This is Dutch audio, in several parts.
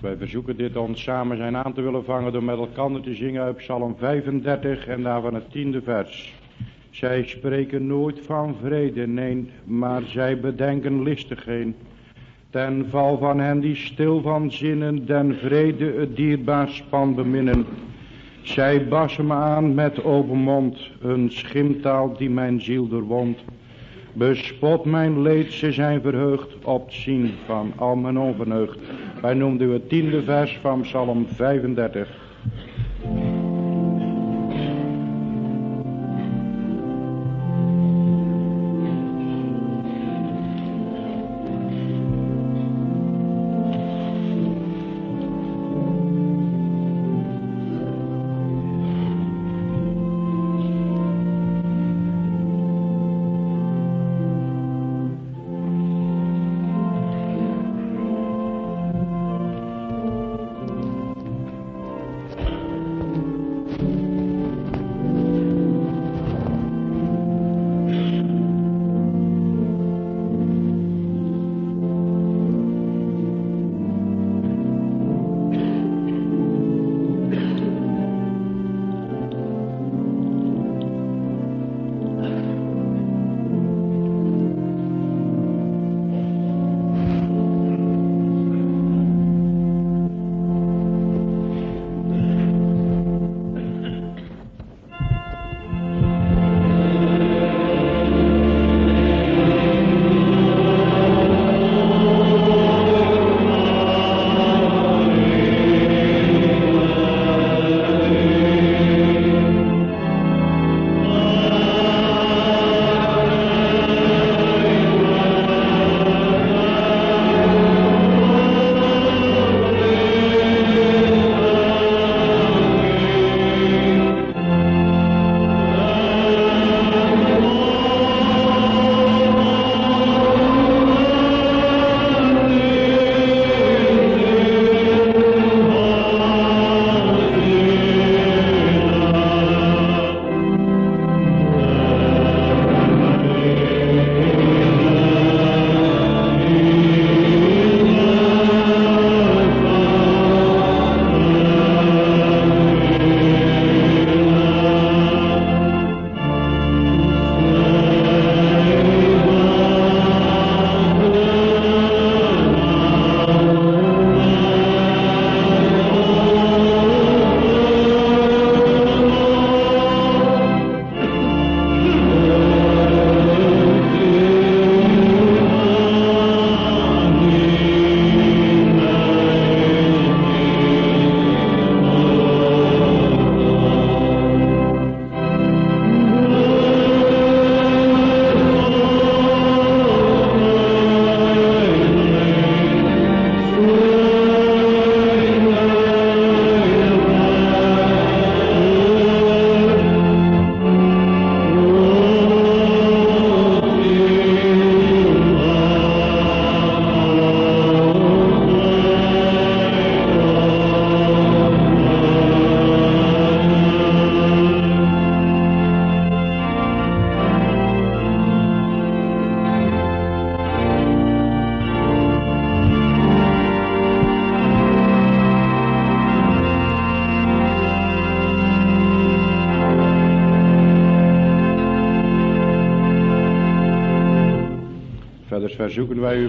Wij verzoeken dit ons samen zijn aan te willen vangen door met elkaar te zingen uit Psalm 35 en daarvan het tiende vers. Zij spreken nooit van vrede, nee, maar zij bedenken listigheid. Ten val van hen die stil van zinnen, den vrede het dierbaar span beminnen. Zij bassen me aan met open mond, een schimtaal die mijn ziel doorwond. Bespot mijn leed, ze zijn verheugd op het zien van al mijn onverheugd. Wij noemden het tiende vers van Psalm 35.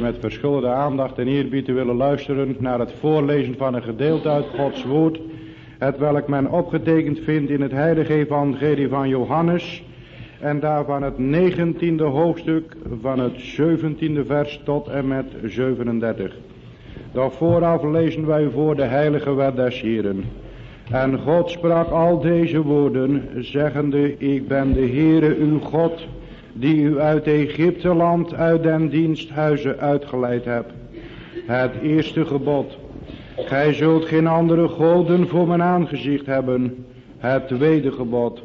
Met verschillende aandacht en eerbied te willen luisteren naar het voorlezen van een gedeelte uit Gods woord, het welk men opgetekend vindt in het heilige evangelie van Johannes, en daarvan het negentiende hoofdstuk van het zeventiende vers tot en met 37. Doch vooraf lezen wij voor de heilige wet des Heren. En God sprak al deze woorden, zeggende, ik ben de Heere uw God, die u uit Egypte land uit den diensthuizen uitgeleid hebt. Het eerste gebod. Gij zult geen andere goden voor mijn aangezicht hebben. Het tweede gebod.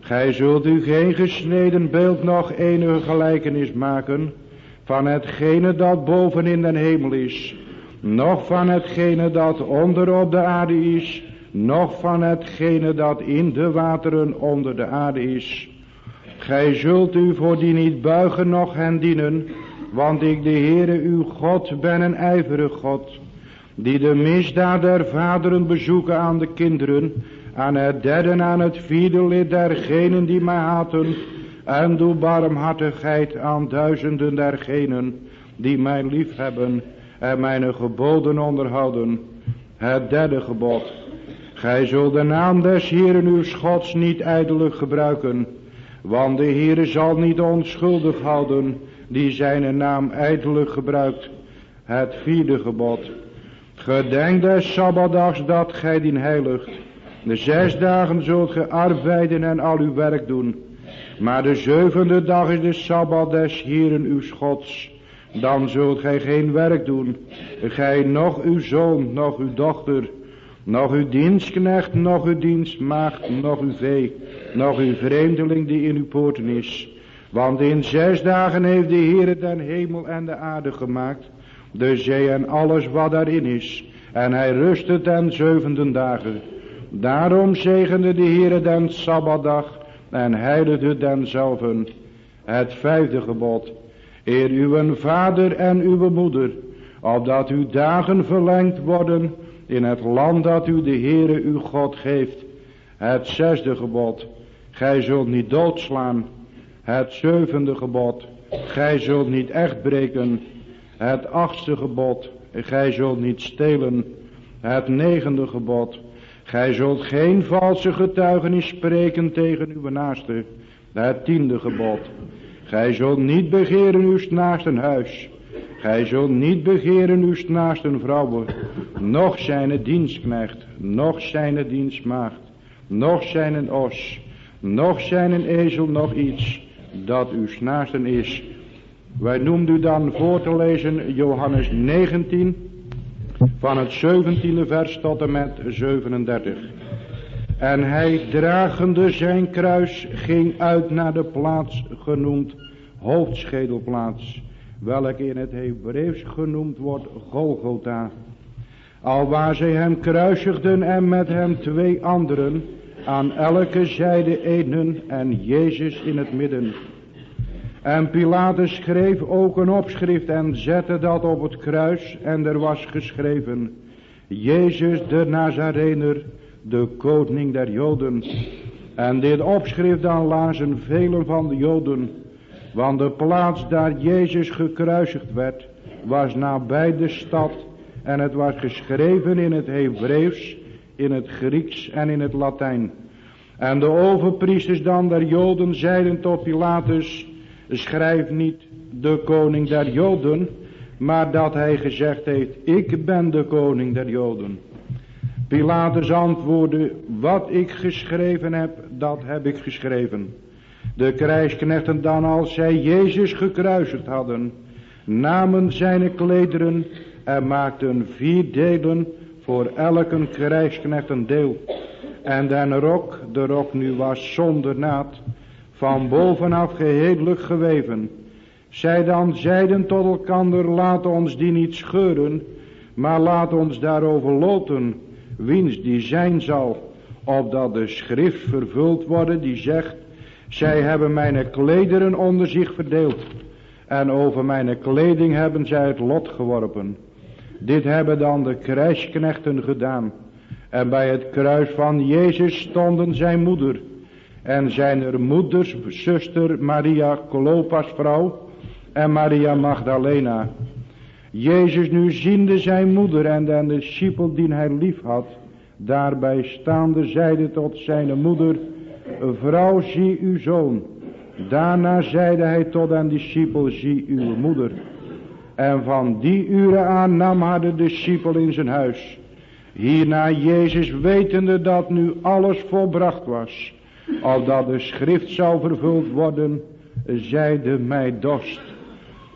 Gij zult u geen gesneden beeld nog enige gelijkenis maken van hetgene dat boven in den hemel is, noch van hetgene dat onder op de aarde is, noch van hetgene dat in de wateren onder de aarde is. Gij zult u voor die niet buigen noch hen dienen, want ik de Heere uw God ben een ijverig God, die de misdaad der vaderen bezoeken aan de kinderen, aan het derde aan het vierde lid dergenen die mij haten, en doe barmhartigheid aan duizenden dergenen die mij lief hebben en mijn geboden onderhouden. Het derde gebod. Gij zult de naam des Heeren uw Gods niet ijdelijk gebruiken, want de Heere zal niet onschuldig houden die zijn naam ijdelijk gebruikt. Het vierde gebod. Gedenk des Sabbatdags dat gij dien heiligt. De zes dagen zult ge arbeiden en al uw werk doen. Maar de zevende dag is de Sabbat des Heeren uw Gods. Dan zult gij geen werk doen. Gij nog uw zoon, nog uw dochter, nog uw dienstknecht, nog uw dienstmaagd, nog uw vee, nog uw vreemdeling die in uw poorten is. Want in zes dagen heeft de Heer den hemel en de aarde gemaakt, de zee en alles wat daarin is. En hij rustte ten zevende dagen. Daarom zegende de Heer den Sabbatdag en heiligde denzelven. Het vijfde gebod. Eer uw vader en uw moeder, opdat uw dagen verlengd worden in het land dat u de Heere uw God geeft. Het zesde gebod. Gij zult niet doodslaan. Het zevende gebod. Gij zult niet echt breken. Het achtste gebod. Gij zult niet stelen. Het negende gebod. Gij zult geen valse getuigenis spreken tegen uw naaste. Het tiende gebod. Gij zult niet begeren uw naasten huis. Gij zult niet begeren uw naasten vrouwen. Nog zijn dienstknecht. Nog zijn dienstmaagd. Nog zijn os. Nog zijn een ezel. Nog iets dat uw naasten is. Wij noemden u dan voor te lezen Johannes 19 van het 17e vers tot en met 37. En hij dragende zijn kruis ging uit naar de plaats genoemd hoofdschedelplaats, welke in het Hebreeuws genoemd wordt Golgotha. Al waar zij hem kruisigden en met hem twee anderen, aan elke zijde enen en Jezus in het midden. En Pilatus schreef ook een opschrift en zette dat op het kruis en er was geschreven, Jezus de Nazarener, de koning der Joden. En dit opschrift dan lazen velen van de Joden, want de plaats daar Jezus gekruisigd werd, was nabij de stad en het was geschreven in het Hebreeuws, in het Grieks en in het Latijn. En de overpriesters dan der Joden zeiden tot Pilatus, schrijf niet de koning der Joden, maar dat hij gezegd heeft, ik ben de koning der Joden. Pilatus antwoordde, wat ik geschreven heb, dat heb ik geschreven. De krijgsknechten dan als zij Jezus gekruisigd hadden, namen zijn klederen en maakten vier delen voor elke krijgsknecht een deel. En den rok, de rok nu was zonder naad, van bovenaf geheel geweven. Zij dan zeiden tot elkander, laat ons die niet scheuren, maar laat ons daarover loten, wiens die zijn zal, opdat de schrift vervuld worden die zegt, zij hebben mijn klederen onder zich verdeeld, en over mijn kleding hebben zij het lot geworpen. Dit hebben dan de krijgsknechten gedaan. En bij het kruis van Jezus stonden zijn moeder en zijn er moeders, zuster Maria Colopas vrouw en Maria Magdalena. Jezus nu ziende zijn moeder en de discipel die hij lief had, daarbij staande zeide tot zijn moeder, vrouw zie uw zoon. Daarna zeide hij tot een discipel, zie uw moeder. En van die uren aan nam haar de discipel in zijn huis. Hierna Jezus wetende dat nu alles volbracht was opdat de schrift zou vervuld worden, zeide mij dorst.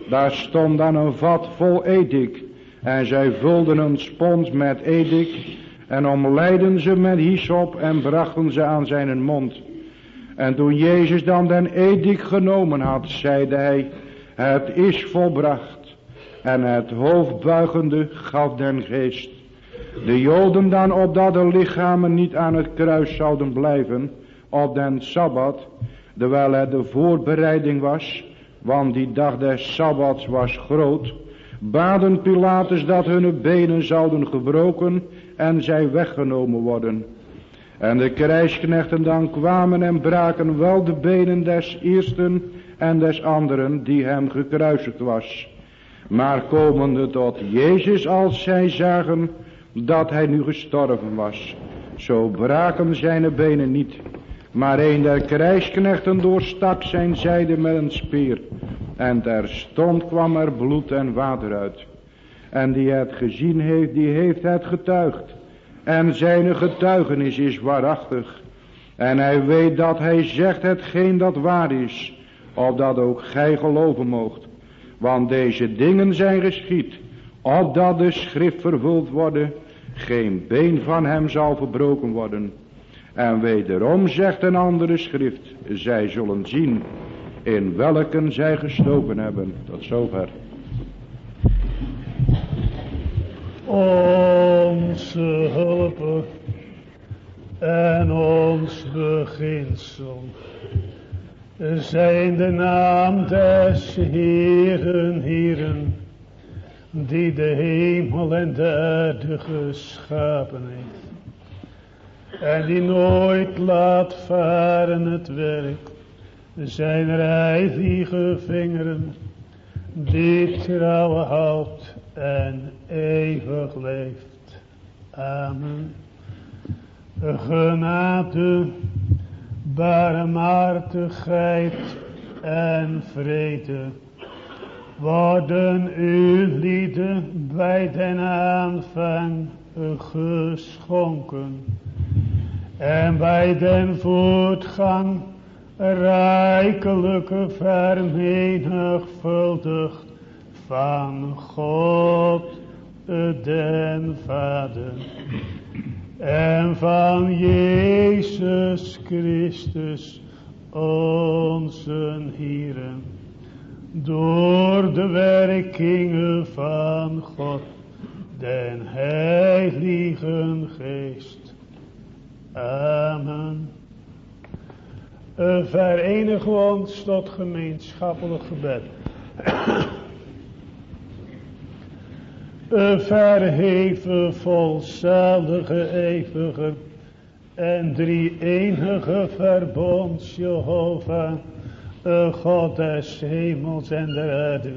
Daar stond dan een vat vol edik, en zij vulden een spons met edik, en omleidden ze met hyssop en brachten ze aan zijn mond. En toen Jezus dan den edik genomen had, zeide hij, het is volbracht. En het hoofd buigende gaf den geest. De Joden dan opdat de lichamen niet aan het kruis zouden blijven, op den Sabbat, terwijl het de voorbereiding was, want die dag des Sabbats was groot, baden Pilatus dat hun benen zouden gebroken en zij weggenomen worden. En de krijgsknechten dan kwamen en braken wel de benen des eersten en des anderen die hem gekruisigd was. Maar komende tot Jezus als zij zagen dat hij nu gestorven was, zo braken zijn benen niet. Maar een der krijgsknechten doorstak zijn zijde met een speer. En terstond kwam er bloed en water uit. En die het gezien heeft, die heeft het getuigd. En zijn getuigenis is waarachtig. En hij weet dat hij zegt hetgeen dat waar is. Opdat ook gij geloven moogt. Want deze dingen zijn geschied. Opdat de schrift vervuld worden. Geen been van hem zal verbroken worden. En wederom zegt een andere schrift. Zij zullen zien in welken zij gestoken hebben. Tot zover. Onze hulp en ons beginsel zijn de naam des Heeren, Heeren, die de hemel en de aarde geschapen heeft. En die nooit laat varen het werk zijn heilige vingeren, die trouw houdt en eeuwig leeft. Amen. Genade, barmhartigheid en vrede worden u lieden bij den aanvang geschonken. En bij den voortgang rijkelijke vermenigvuldigd van God den Vader en van Jezus Christus onze Heeren door de werkingen van God den Heiligen Geest. Amen. Verenig ons tot gemeenschappelijk gebed. Verheven, volzalige, eeuwige en drie enige verbond Jehovah, God des hemels en der aarde,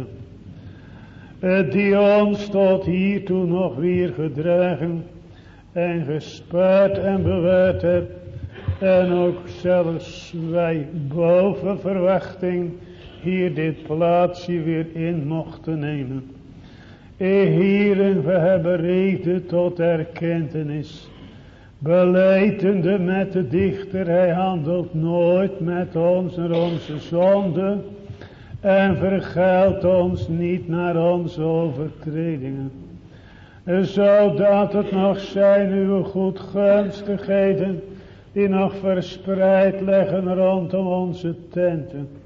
die ons tot hiertoe nog weer gedragen en gespaard en bewaard hebt, en ook zelfs wij boven verwachting hier dit plaatsje weer in mochten nemen. Heren, we hebben reden tot erkentenis. Beleidende met de dichter, hij handelt nooit met ons naar onze zonde. En vergeldt ons niet naar onze overtredingen. Zodat het nog zijn uw goedgunstigheden die nog verspreid liggen rondom onze tenten.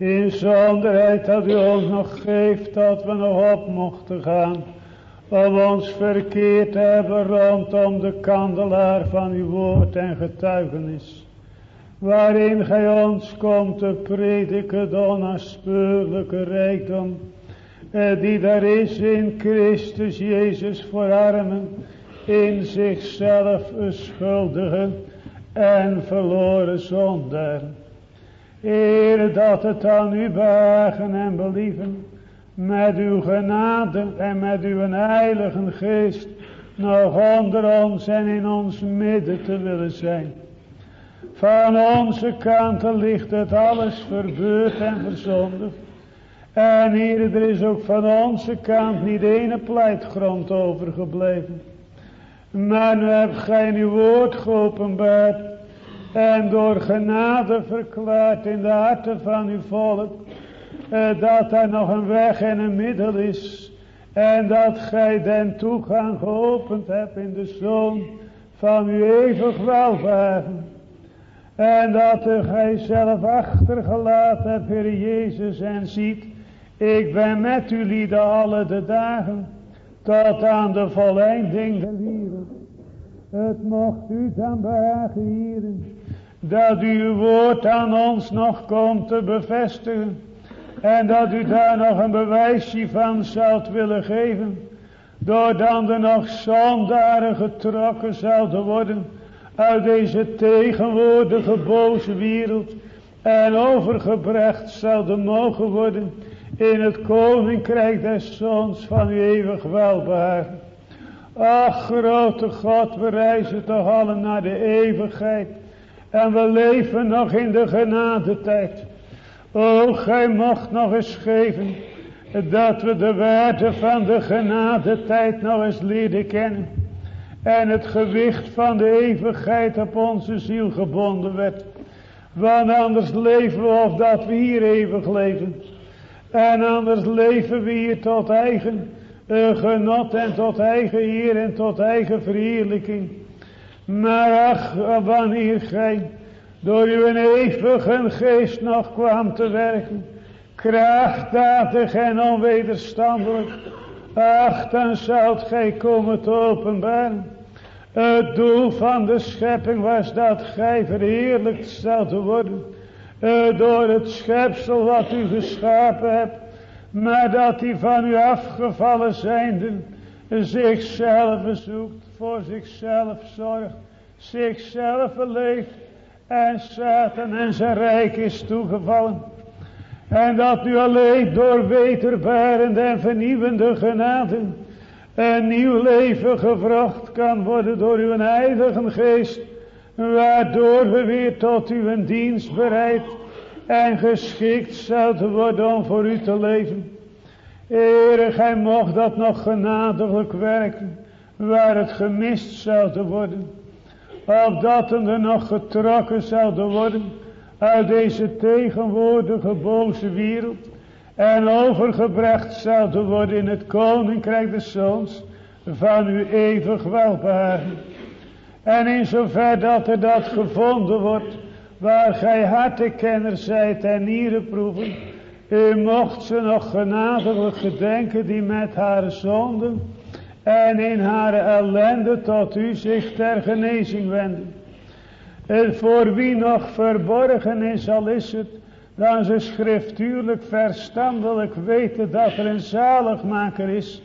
In zonderheid dat u ons nog geeft dat we nog op mochten gaan. Om ons verkeerd te hebben rondom de kandelaar van uw woord en getuigenis. Waarin gij ons komt te prediken de onnaspeurlijke rijkdom. Eh, die daar is in Christus Jezus voor armen. In zichzelf schuldigen en verloren zonder. Heer, dat het aan u behagen en believen, met uw genade en met uw heilige geest, nog onder ons en in ons midden te willen zijn. Van onze kanten ligt het alles verbeurd en verzondigd. En hier, er is ook van onze kant niet ene pleitgrond overgebleven. Maar nu hebt gij uw woord geopenbaard. En door genade verklaard in de harten van uw volk. Eh, dat er nog een weg en een middel is. En dat gij den toegang geopend hebt in de zoon van uw eeuwig welvaren. En dat gij zelf achtergelaten hebt, Heer Jezus, en ziet, ik ben met u lieden alle de dagen tot aan de volleinding der wereld. Het mocht u dan behagen, hieren, dat uw woord aan ons nog komt te bevestigen. En dat u daar nog een bewijsje van zoudt willen geven. Door dan er nog zondaren getrokken zouden worden. Uit deze tegenwoordige boze wereld. En overgebracht zouden mogen worden. In het koninkrijk des zoons van uw eeuwig welbehagen. Ach grote God, we reizen toch allen naar de eeuwigheid. En we leven nog in de genadetijd. O, gij mocht nog eens geven. Dat we de waarde van de genadetijd nog eens leren kennen. En het gewicht van de eeuwigheid op onze ziel gebonden werd. Want anders leven we of dat we hier eeuwig leven. En anders leven we hier tot eigen genot en tot eigen eer en tot eigen verheerlijking. Maar ach, wanneer gij door uw eeuwige geest nog kwam te werken, krachtdadig en onwederstandelijk, ach, dan zoudt gij komen te openbaren. Het doel van de schepping was dat gij verheerlijkt zouden worden, door het schepsel wat u geschapen hebt, maar dat hij van u afgevallen zijnde zichzelf zoekt, voor zichzelf zorgt, zichzelf leeft en Satan en zijn rijk is toegevallen. En dat u alleen door wederbarende en vernieuwende genade een nieuw leven gevraagd kan worden door uw heilige geest, waardoor we weer tot uw dienst bereid en geschikt zouden worden om voor u te leven. Ere, gij mocht dat nog genadiglijk werken, waar het gemist zouden worden. Opdat er nog getrokken zouden worden uit deze tegenwoordige boze wereld. En overgebracht zouden worden in het koninkrijk des zoons van uw eeuwig welbehagen. En in zover dat er dat gevonden wordt, waar gij hartekenner zijt en nierenproeven, u mocht ze nog genadiglijk gedenken die met haar zonden en in haar ellende tot u zich ter genezing wenden. En voor wie nog verborgen is, al is het, dan ze schriftuurlijk verstandelijk weten dat er een zaligmaker is,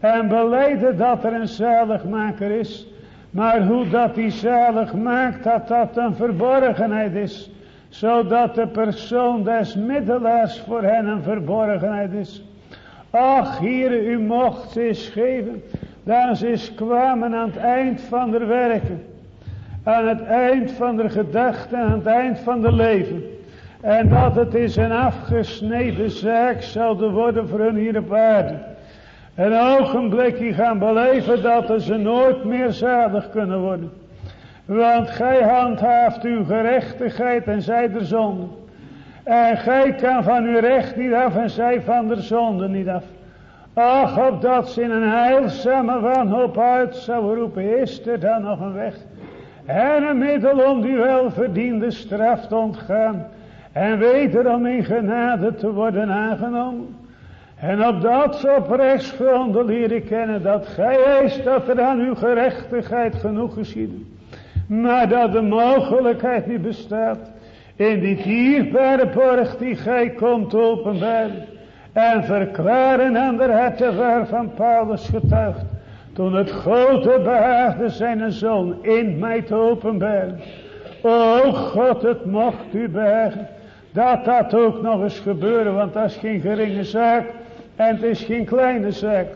en beleiden dat er een zaligmaker is, maar hoe dat die zalig maakt, dat dat een verborgenheid is. Zodat de persoon des middelaars voor hen een verborgenheid is. Ach, hier, u mocht eens geven. Dan ze kwamen aan het eind van de werken. Aan het eind van de gedachten, aan het eind van de leven. En dat het is een afgesneden zaak zouden worden voor hun hier op aarde een ogenblikje gaan beleven dat ze nooit meer zalig kunnen worden. Want gij handhaaft uw gerechtigheid en zij de zonde. En gij kan van uw recht niet af en zij van de zonde niet af. Ach, op dat ze in een heilzame wanhoop uit zou roepen, is er dan nog een weg. En een middel om die welverdiende straf te ontgaan. En wederom in genade te worden aangenomen. En op dat rechtsgronden leren kennen dat gij eist dat er aan uw gerechtigheid genoeg geschiet. Maar dat de mogelijkheid niet bestaat in die dierbare borg die gij komt openbaren. En verklaren aan de herten waarvan Paulus getuigt. Toen het grote behaagde zijn zoon in mij te openbaren. O God, het mocht u bergen. Dat dat ook nog eens gebeuren, want dat is geen geringe zaak. En het is geen kleine zaak.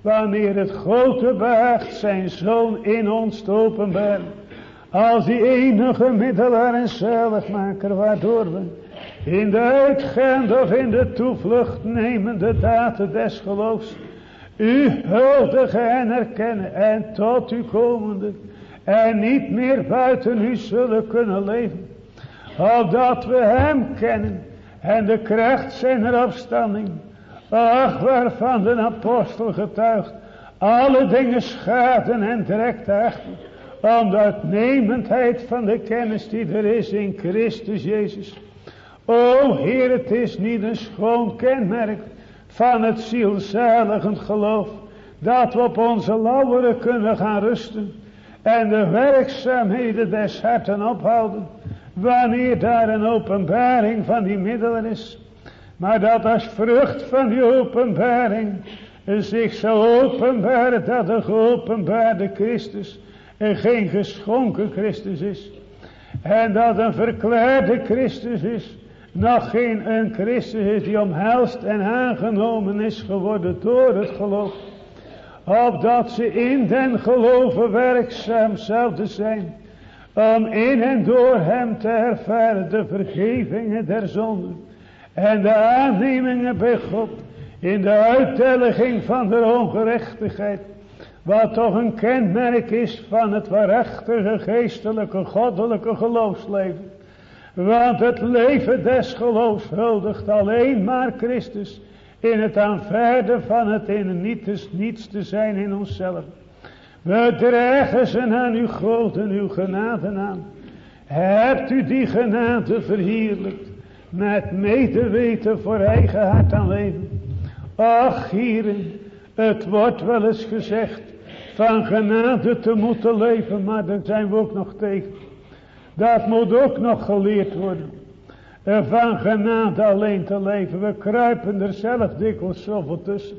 Wanneer het grote behaagt zijn zoon in ons te openbaren. Als die enige middelaar en zaligmaker waardoor we in de uitgaande of in de toevlucht nemende daden des geloofs. U huldigen en erkennen en tot u komende. En niet meer buiten u zullen kunnen leven. Opdat we hem kennen en de kracht zijn opstanding Ach, waarvan de apostel getuigt. Alle dingen schaden en trekt achter. Om de van de kennis die er is in Christus Jezus. O Heer, het is niet een schoon kenmerk van het zielzaligend geloof. Dat we op onze lauweren kunnen gaan rusten. En de werkzaamheden des harten ophouden. Wanneer daar een openbaring van die middelen is. Maar dat als vrucht van die openbaring zich zou openbaren dat de geopenbaarde Christus en geen geschonken Christus is. En dat een verklaarde Christus is. Nog geen een Christus is die omhelst en aangenomen is geworden door het geloof. Opdat ze in den geloven werkzaam zouden zijn. Om in en door hem te ervaren de vergevingen der zonden. En de aannemingen bij God. In de uitdelging van de ongerechtigheid. Wat toch een kenmerk is van het waarachtige geestelijke goddelijke geloofsleven. Want het leven des geloofs huldigt alleen maar Christus. In het aanvaarden van het in niets, niets te zijn in onszelf. We dragen ze aan uw God en uw genade aan. Hebt u die genade verheerlijkt. Met medeweten voor eigen hart aan leven. Ach hierin. Het wordt wel eens gezegd van genade te moeten leven, maar daar zijn we ook nog tegen. Dat moet ook nog geleerd worden. Van genade alleen te leven. We kruipen er zelf dikwijls zoveel tussen.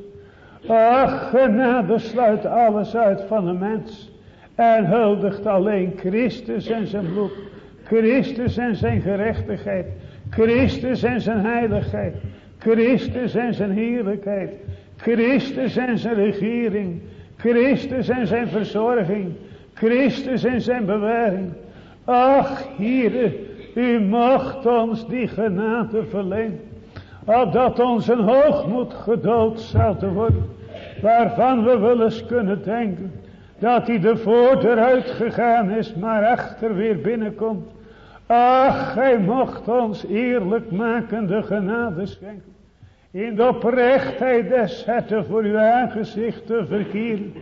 Ach, genade sluit alles uit van de mens. En huldigt alleen Christus en zijn bloed. Christus en zijn gerechtigheid. Christus en zijn heiligheid. Christus en zijn heerlijkheid. Christus en zijn regering. Christus en zijn verzorging. Christus en zijn bewaring. Ach, Heere, u mocht ons die genade verlenen. Opdat ons een hoogmoed gedood zou worden. Waarvan we wel eens kunnen denken. Dat hij de voordeur uitgegaan is, maar achter weer binnenkomt. Ach, gij mocht ons eerlijk maken de genade schenken. In de oprechtheid des herten voor uw aangezicht te verkeren.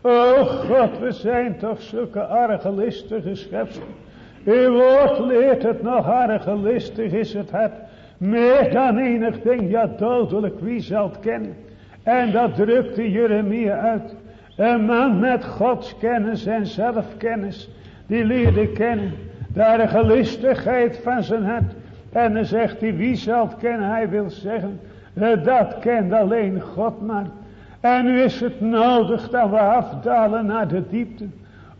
O God, we zijn toch zulke argelistige schepselen. Uw woord leert het nog argelistig is het hart. Meer dan enig ding, ja dodelijk, wie zal het kennen? En dat drukte Jeremia uit. Een man met Gods kennis en zelfkennis. Die leerde kennen. De argelistigheid van zijn hart. En dan zegt hij, wie zal het kennen? Hij wil zeggen, dat kent alleen God maar. En nu is het nodig dat we afdalen naar de diepte.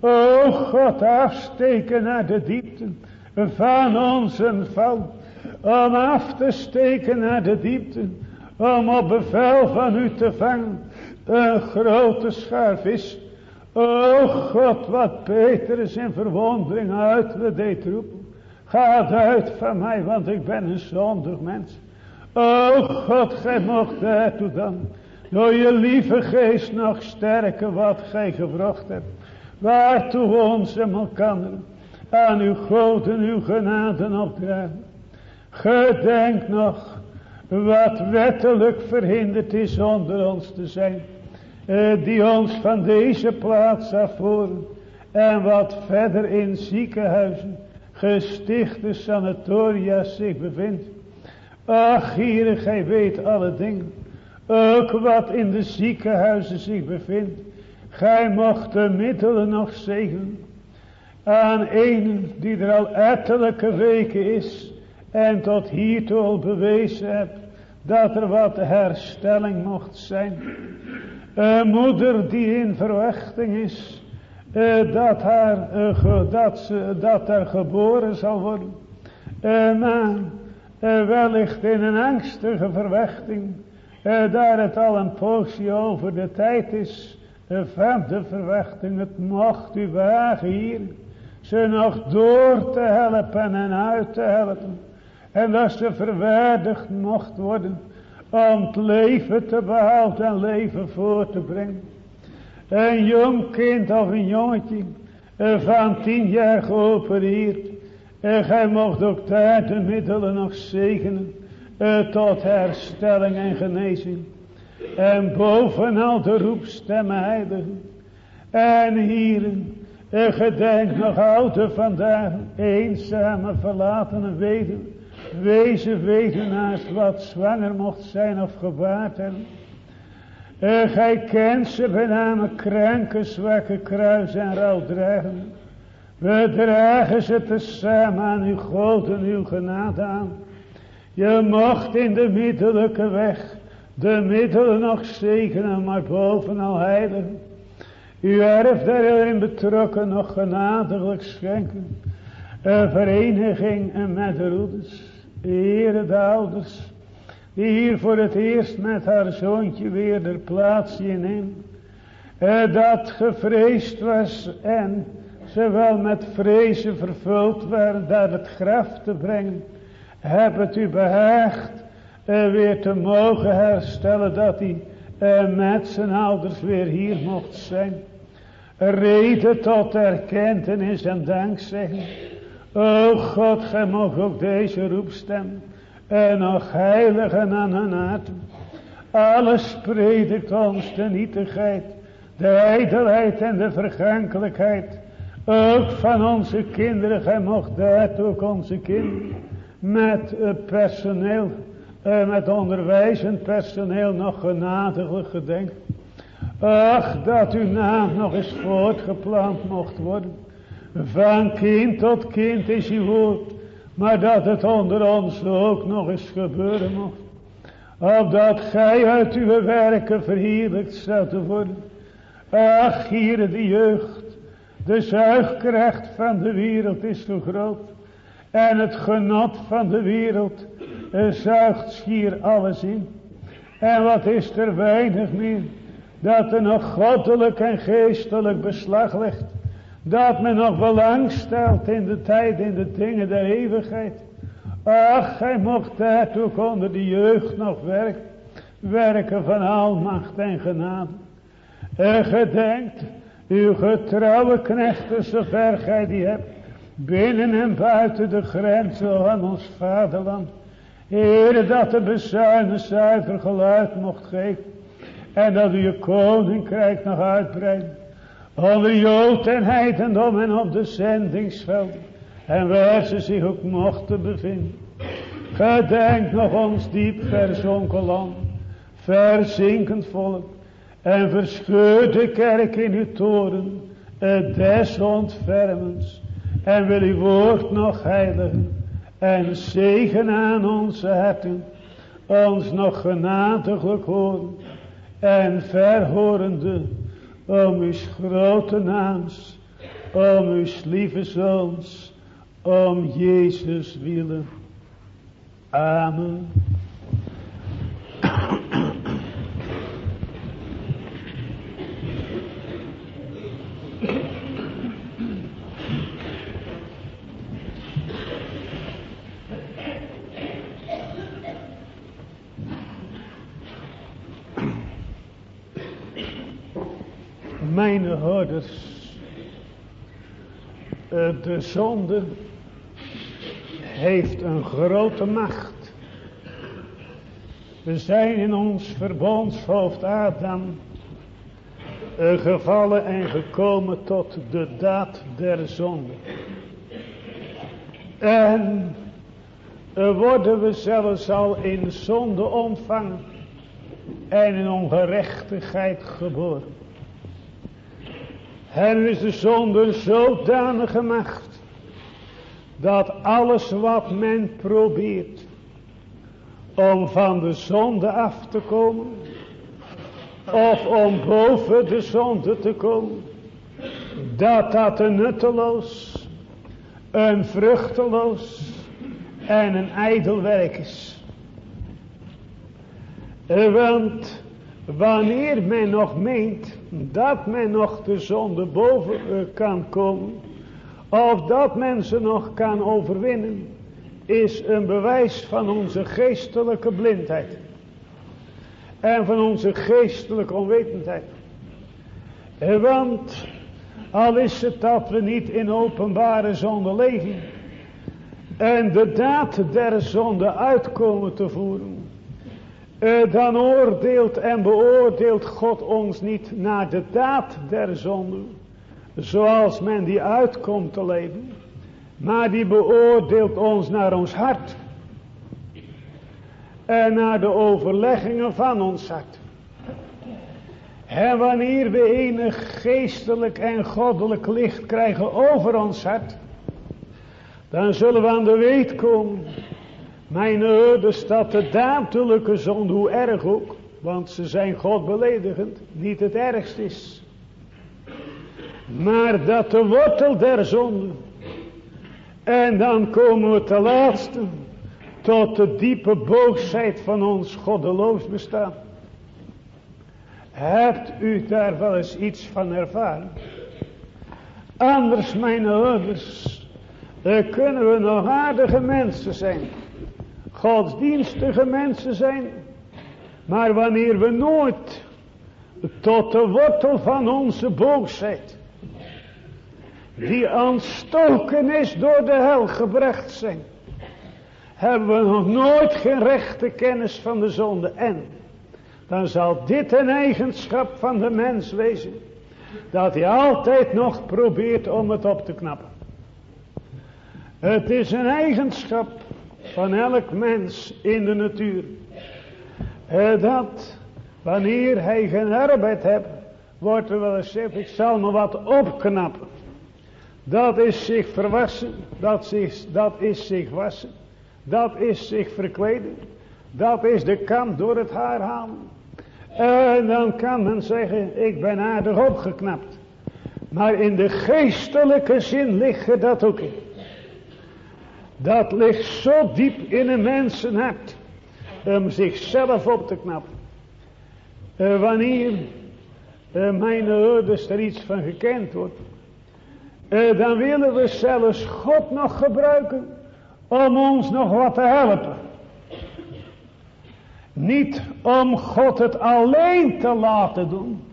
O God, afsteken naar de diepte van onze val. Om af te steken naar de diepte. Om op bevel van u te vangen. Een grote scharvis. O God, wat Petrus in verwondering uit deed roepen. Ga uit van mij, want ik ben een zondig mens. O God, gij mocht daartoe dan. Door je lieve geest nog sterker wat gij gevraagd hebt. Waartoe ons en elkander aan uw God uw genade opdragen. Gedenk nog wat wettelijk verhinderd is onder ons te zijn. Eh, die ons van deze plaats afvoeren. En wat verder in ziekenhuizen, gestichte sanatoria zich bevindt. Ach, Heere, gij weet alle dingen. Ook wat in de ziekenhuizen zich bevindt. Gij mocht de middelen nog zegenen. Aan een die er al ettelijke weken is. En tot hiertoe al bewezen hebt. Dat er wat herstelling mocht zijn. Een moeder die in verwachting is. Eh, dat, haar, uh, dat, ze, dat er geboren zal worden. Maar uh, wellicht in een angstige verwachting. Daar het al een poosje over de tijd is. De verwachting. Het mocht u wagen hier. Ze nog door te helpen en uit te helpen. En dat ze verwaardigd mocht worden. Om het leven te behouden en leven voor te brengen. Een jong kind of een jongetje. Van tien jaar geopereerd. En gij mocht ook daar de middelen nog zegenen. Uh, tot herstelling en genezing. En bovenal de roepstemmen heiligen. En hieren. En gedenk nog ouder vandaag. Eenzame verlatene weden. Wezen weduwnaars wat zwanger mocht zijn of gebaard hebben. En gij kent ze bij name kranke, zwakke, kruis en rouwdragenden. We dragen ze te samen aan uw God en uw genade aan. Je mocht in de middelijke weg de middelen nog zegenen, maar bovenal heilig. U erf daarin betrokken nog genadiglijk schenken. Een vereniging met de roeders, heren de ouders, die hier voor het eerst met haar zoontje weer de plaatsje neemt. Dat gevreesd was en ze wel met vrezen vervuld werden daar het graf te brengen. Heb het u behaagd weer te mogen herstellen dat hij uh, met zijn ouders weer hier mocht zijn. Reden tot erkentenis en dankzegging. O God, gij mag ook deze roepstem en nog heiligen aan hun atem. Alles predikt ons de nietigheid, de ijdelheid en de vergankelijkheid. Ook van onze kinderen, gij mocht dat ook onze kinderen met personeel, uh, met onderwijzend personeel nog genadiglijk gedenkt. Ach, dat uw naam nog eens voortgeplant mocht worden. Van kind tot kind is uw woord. Maar dat het onder ons ook nog eens gebeuren mocht. Opdat gij uit uw werken verheerlijkt zou te worden. Ach, hier de jeugd. De zuigkracht van de wereld is zo groot. En het genot van de wereld zuigt schier alles in. En wat is er weinig meer. Dat er nog goddelijk en geestelijk beslag ligt. Dat men nog belang stelt in de tijd, in de dingen der eeuwigheid. Ach, hij mocht daar ook onder de jeugd nog werken. Werken van almacht en genade. En gedenkt, uw getrouwe knechten, zover gij die hebt. Binnen en buiten de grenzen van ons vaderland. Heere, dat de bezuinen zuiver geluid mocht geven. En dat u je koninkrijk nog uitbreidt. Onder Jood en heidendom en op de zendingsveld. En waar ze zich ook mochten bevinden. Gedenk nog ons diep verzonken land. Verzinkend volk. En verscheur de kerk in uw toren. Het des. En wil uw woord nog heiligen. En zegen aan onze harten. Ons nog genadiglijk horen. En verhorende om uw grote naams, om uw lieve zoons, om Jezus willen. Amen. mijn houders, eh, de zonde heeft een grote macht. We zijn in ons verbondshoofd Adam gevallen en gekomen tot de daad der zonde. En worden we zelfs al in zonde ontvangen en in ongerechtigheid geboren. En is de zonde zodanige macht. Dat alles wat men probeert. Om van de zonde af te komen. Of om boven de zonde te komen. Dat dat een nutteloos. Een vruchteloos. En een ijdel werk is. Want wanneer men nog meent dat men nog de zonde boven uh, kan komen, of dat men ze nog kan overwinnen, is een bewijs van onze geestelijke blindheid. En van onze geestelijke onwetendheid. Eh, want al is het dat we niet in openbare zonde leven. En de daad der zonde uitkomen te voeren. Uh, dan oordeelt en beoordeelt God ons niet naar de daad der zonde. Zoals men die uitkomt te leven. Maar die beoordeelt ons naar ons hart. En naar de overleggingen van ons hart. En wanneer we enig geestelijk en goddelijk licht krijgen over ons hart. Dan zullen we aan de weet komen Mijn ouders staat de dadelijke zonde, hoe erg ook, want ze zijn God beledigend, niet het ergst is. Maar dat de wortel der zonde. En dan komen we ten laatste tot de diepe boosheid van ons goddeloos bestaan. Hebt u daar wel eens iets van ervaren? Anders, mijn ouders, kunnen we nog aardige mensen zijn. Godsdienstige mensen zijn. Maar wanneer we nooit tot de wortel van onze boosheid, die aanstoken is door de hel gebracht zijn, hebben we nog nooit geen rechte kennis van de zonde. En dan zal dit een eigenschap van de mens wezen. Dat hij altijd nog probeert om het op te knappen. Het is een eigenschap van elk mens in de natuur. Dat wanneer hij geen arbeid hebt, wordt er wel eens gezegd, ik zal me wat opknappen. Dat is zich verwassen, dat is, dat is zich wassen, dat is zich verkleden, dat is de kam door het haar halen. En dan kan men zeggen, ik ben aardig opgeknapt. Maar in de geestelijke zin ligt dat ook in. Dat ligt zo diep in een mensenhart. Om zichzelf op te knappen. Uh, wanneer uh, mijn ouders er iets van gekend wordt. Uh, dan willen we zelfs God nog gebruiken. Om ons nog wat te helpen. Niet om God het alleen te laten doen.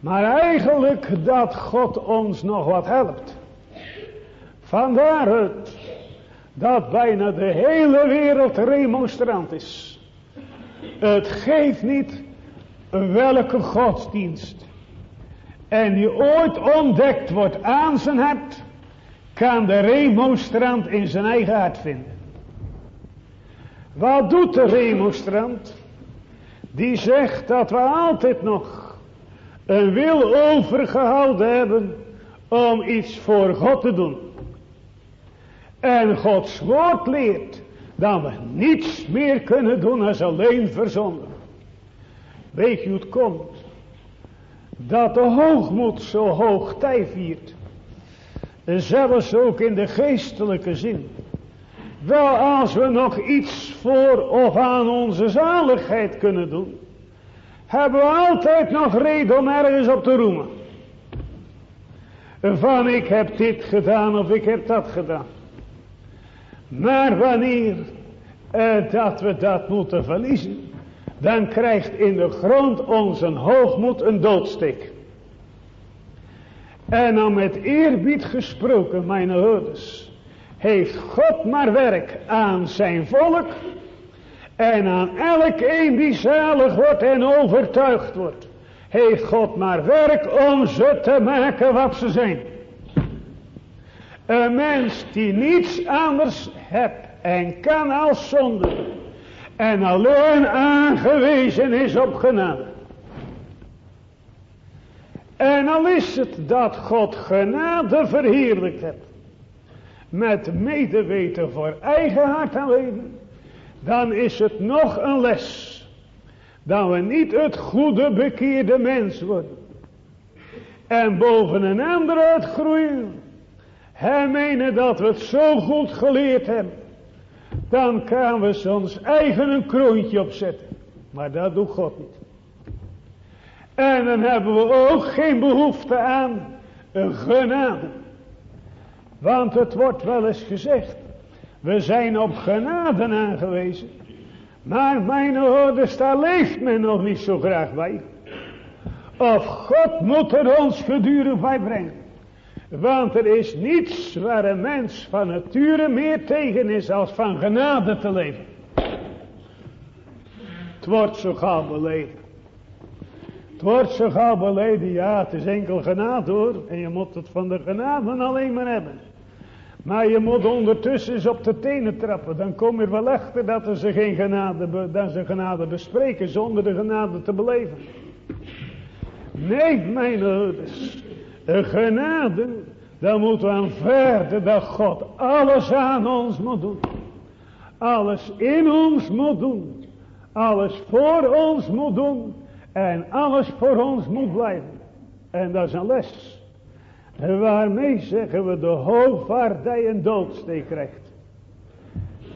Maar eigenlijk dat God ons nog wat helpt. Vandaar het dat bijna de hele wereld remonstrant is. Het geeft niet welke godsdienst. En die ooit ontdekt wordt aan zijn hart, kan de remonstrant in zijn eigen hart vinden. Wat doet de remonstrant? Die zegt dat we altijd nog een wil overgehouden hebben om iets voor God te doen. En Gods woord leert dat we niets meer kunnen doen als alleen verzonden. Weet je hoe het komt? Dat de hoogmoed zo hoog tij viert. Zelfs ook in de geestelijke zin. Wel als we nog iets voor of aan onze zaligheid kunnen doen. Hebben we altijd nog reden om ergens op te roemen. Van ik heb dit gedaan of ik heb dat gedaan. Maar wanneer uh, dat we dat moeten verliezen, dan krijgt in de grond onze hoogmoed een doodsteek. En dan met eerbied gesproken, mijn houders, heeft God maar werk aan zijn volk en aan elk een die zalig wordt en overtuigd wordt. Heeft God maar werk om ze te maken wat ze zijn. Een mens die niets anders hebt en kan als zonde. En alleen aangewezen is op genade. En al is het dat God genade verheerlijkt hebt. Met medeweten voor eigen hart en leven. Dan is het nog een les. Dat we niet het goede bekeerde mens worden. En boven een ander uitgroeien hij menen dat we het zo goed geleerd hebben. Dan gaan we ons eigen een kroontje opzetten. Maar dat doet God niet. En dan hebben we ook geen behoefte aan een genade. Want het wordt wel eens gezegd. We zijn op genade aangewezen. Maar mijn ouders, daar leeft men nog niet zo graag bij. Of God moet er ons gedurig bij brengen. Want er is niets waar een mens van nature meer tegen is als van genade te leven. Het wordt zo gauw beleden. Het wordt zo gauw beleden, ja het is enkel genade hoor. En je moet het van de genade alleen maar hebben. Maar je moet ondertussen eens op de tenen trappen. Dan kom je wel achter dat ze geen genade, dat ze genade bespreken zonder de genade te beleven. Nee, mijn ouders. De genade, dan moeten we aanvaarden dat God alles aan ons moet doen. alles in ons moet doen, alles voor ons moet doen en alles voor ons moet blijven. En dat is een les. Waarmee zeggen we de hoogvaardij een doodsteek krijgt.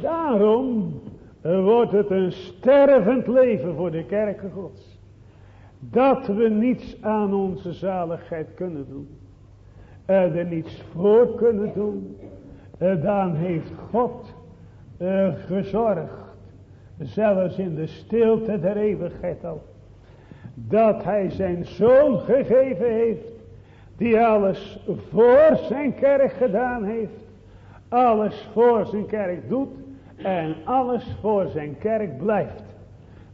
Daarom wordt het een stervend leven voor de kerken gods. Dat we niets aan onze zaligheid kunnen doen. Er niets voor kunnen doen. Dan heeft God gezorgd. Zelfs in de stilte der eeuwigheid al. Dat hij zijn zoon gegeven heeft. Die alles voor zijn kerk gedaan heeft. Alles voor zijn kerk doet. En alles voor zijn kerk blijft.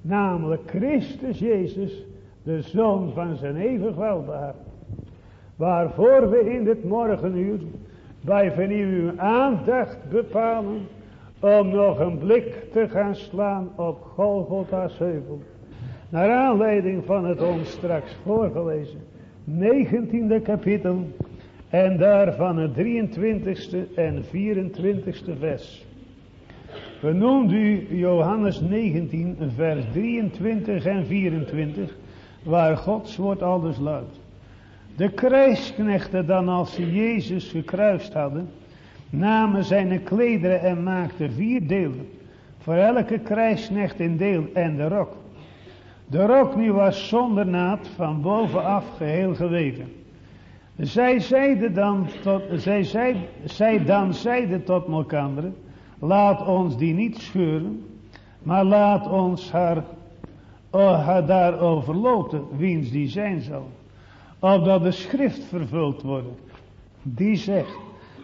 Namelijk Christus Jezus. De zoon van zijn eeuwig welbaar. Waarvoor we in dit morgenuur bij vernieuwing aandacht bepalen om nog een blik te gaan slaan op Golgotha's heuvel. Naar aanleiding van het ons straks voorgelezen 19e kapitel en daarvan het 23e en 24e vers. We noemden u Johannes 19 vers 23 en 24 waar Gods woord aldus luidt. De krijgsknechten dan als ze Jezus gekruist hadden, namen zijn klederen en maakten vier delen. Voor elke krijgsknecht een deel en de rok. De rok nu was zonder naad van bovenaf geheel geweven. Zij zeiden dan tot, zij, zij, zij dan zeiden tot elkaar, laat ons die niet scheuren, maar laat ons haar daarover loten, wiens die zijn zal opdat de schrift vervuld wordt. Die zegt,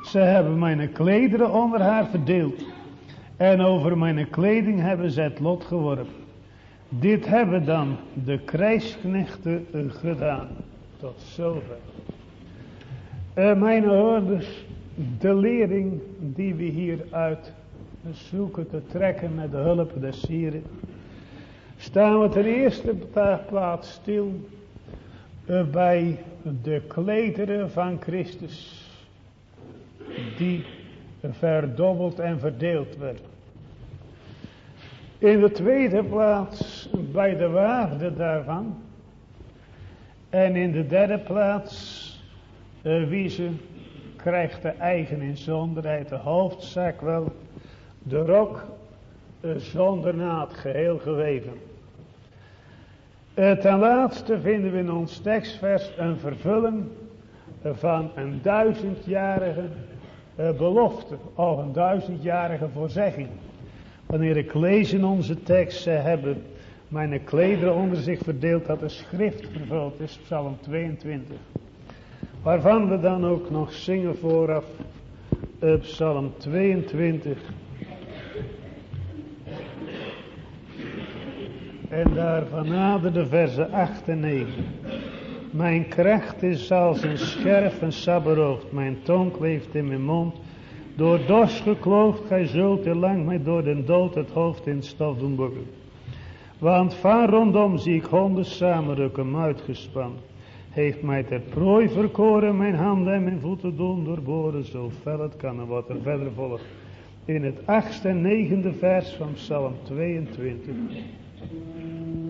ze hebben mijn klederen onder haar verdeeld. En over mijn kleding hebben ze het lot geworpen. Dit hebben dan de krijgsknechten gedaan. Tot zover. Uh, mijn hoorders, de lering die we hieruit zoeken te trekken met de hulp des Sieren. Staan we ten eerste plaats stil bij de klederen van Christus die verdobbeld en verdeeld werden. In de tweede plaats bij de waarde daarvan. En in de derde plaats uh, wie ze krijgt de eigen inzonderheid, de hoofdzaak wel, de rok uh, zonder naad geheel geweven. Uh, ten laatste vinden we in ons tekstvers een vervulling van een duizendjarige uh, belofte of een duizendjarige voorzegging. Wanneer ik lees in onze tekst, ze hebben mijn klederen onder zich verdeeld dat de schrift vervuld is, psalm 22. Waarvan we dan ook nog zingen vooraf, uh, psalm 22. En daarvan de versen 8 en 9. Mijn kracht is als een scherf en sabberhoofd. Mijn tong leeft in mijn mond. Door dorst gekloofd, gij zult te lang mij door den dood het hoofd in stof doen bukken. Want van rondom zie ik honden samenrukken, uitgespannen. Heeft mij ter prooi verkoren, mijn handen en mijn voeten doen doorboren, zo fel het kan en wat er verder volgt. In het achtste en negende vers van Psalm 22. うん。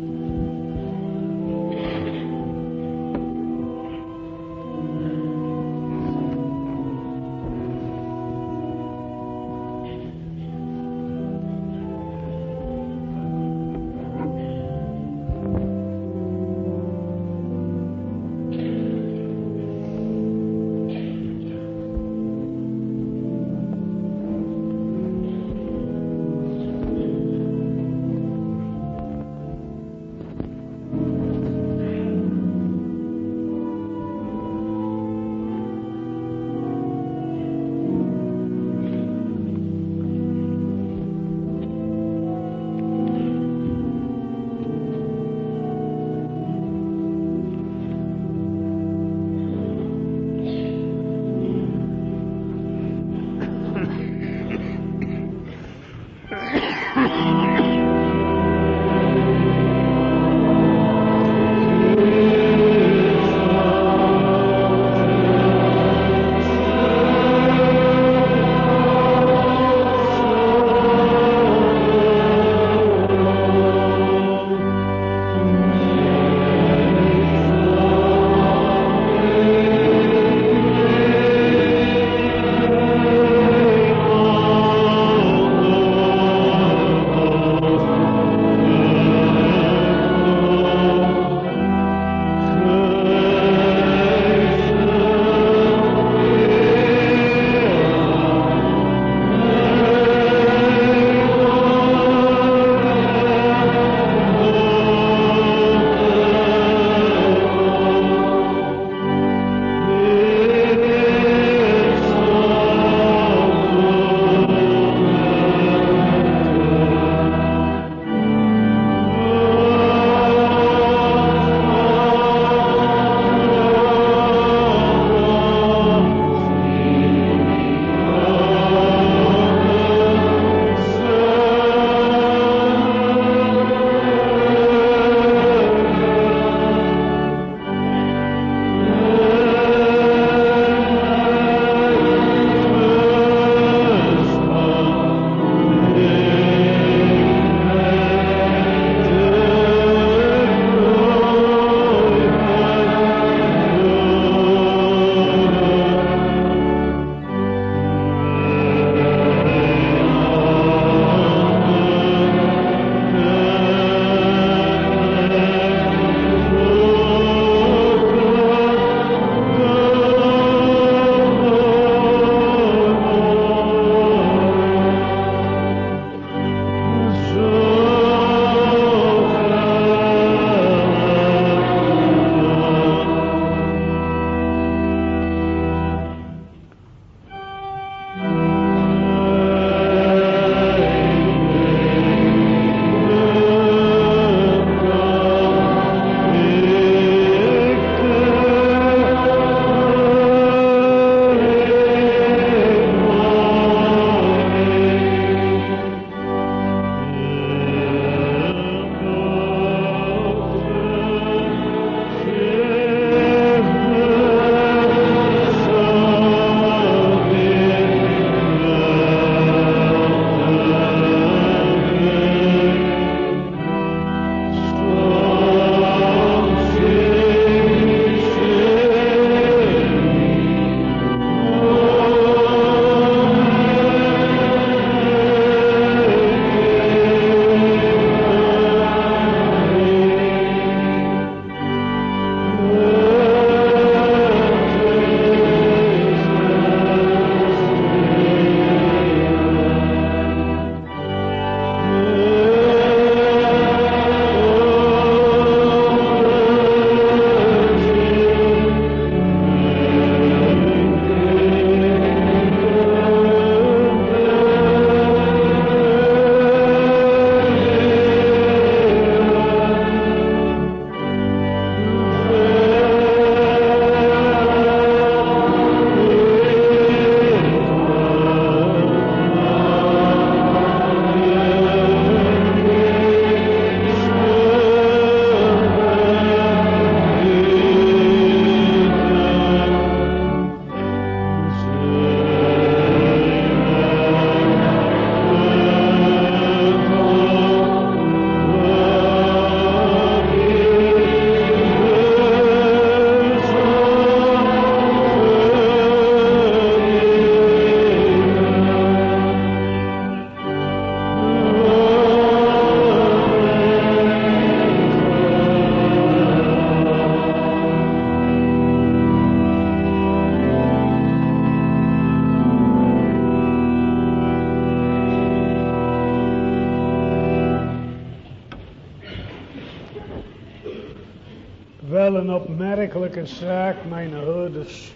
Opmerkelijke zaak, mijn hoorders.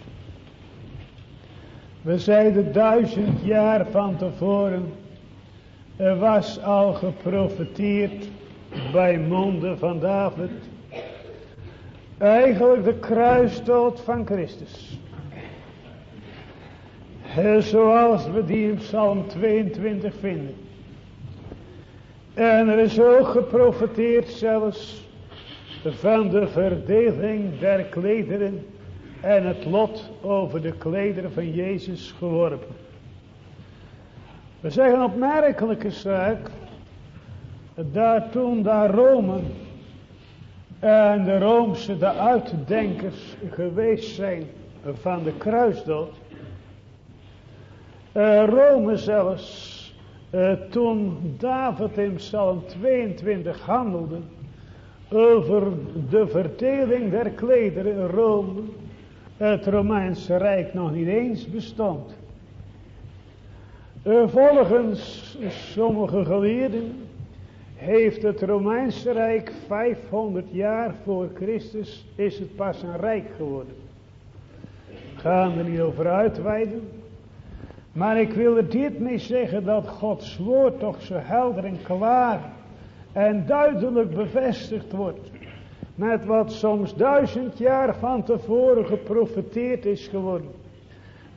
We zeiden duizend jaar van tevoren. Er was al geprofeteerd bij monden van David. Eigenlijk de kruisdood van Christus. Zoals we die in Psalm 22 vinden. En er is ook geprofeteerd zelfs van de verdeling der klederen en het lot over de klederen van Jezus geworpen. We zeggen opmerkelijke zaak, dat toen daar Rome en de Roomse de uitdenkers geweest zijn van de kruisdood. Uh, Rome zelfs, uh, toen David in Psalm 22 handelde over de verdeling der klederen in Rome, het Romeinse Rijk nog niet eens bestond. Uh, volgens sommige geleerden heeft het Romeinse Rijk 500 jaar voor Christus is het pas een rijk geworden. Gaan er niet over uitweiden. Maar ik wil er dit mee zeggen dat Gods woord toch zo helder en klaar en duidelijk bevestigd wordt. Met wat soms duizend jaar van tevoren geprofeteerd is geworden.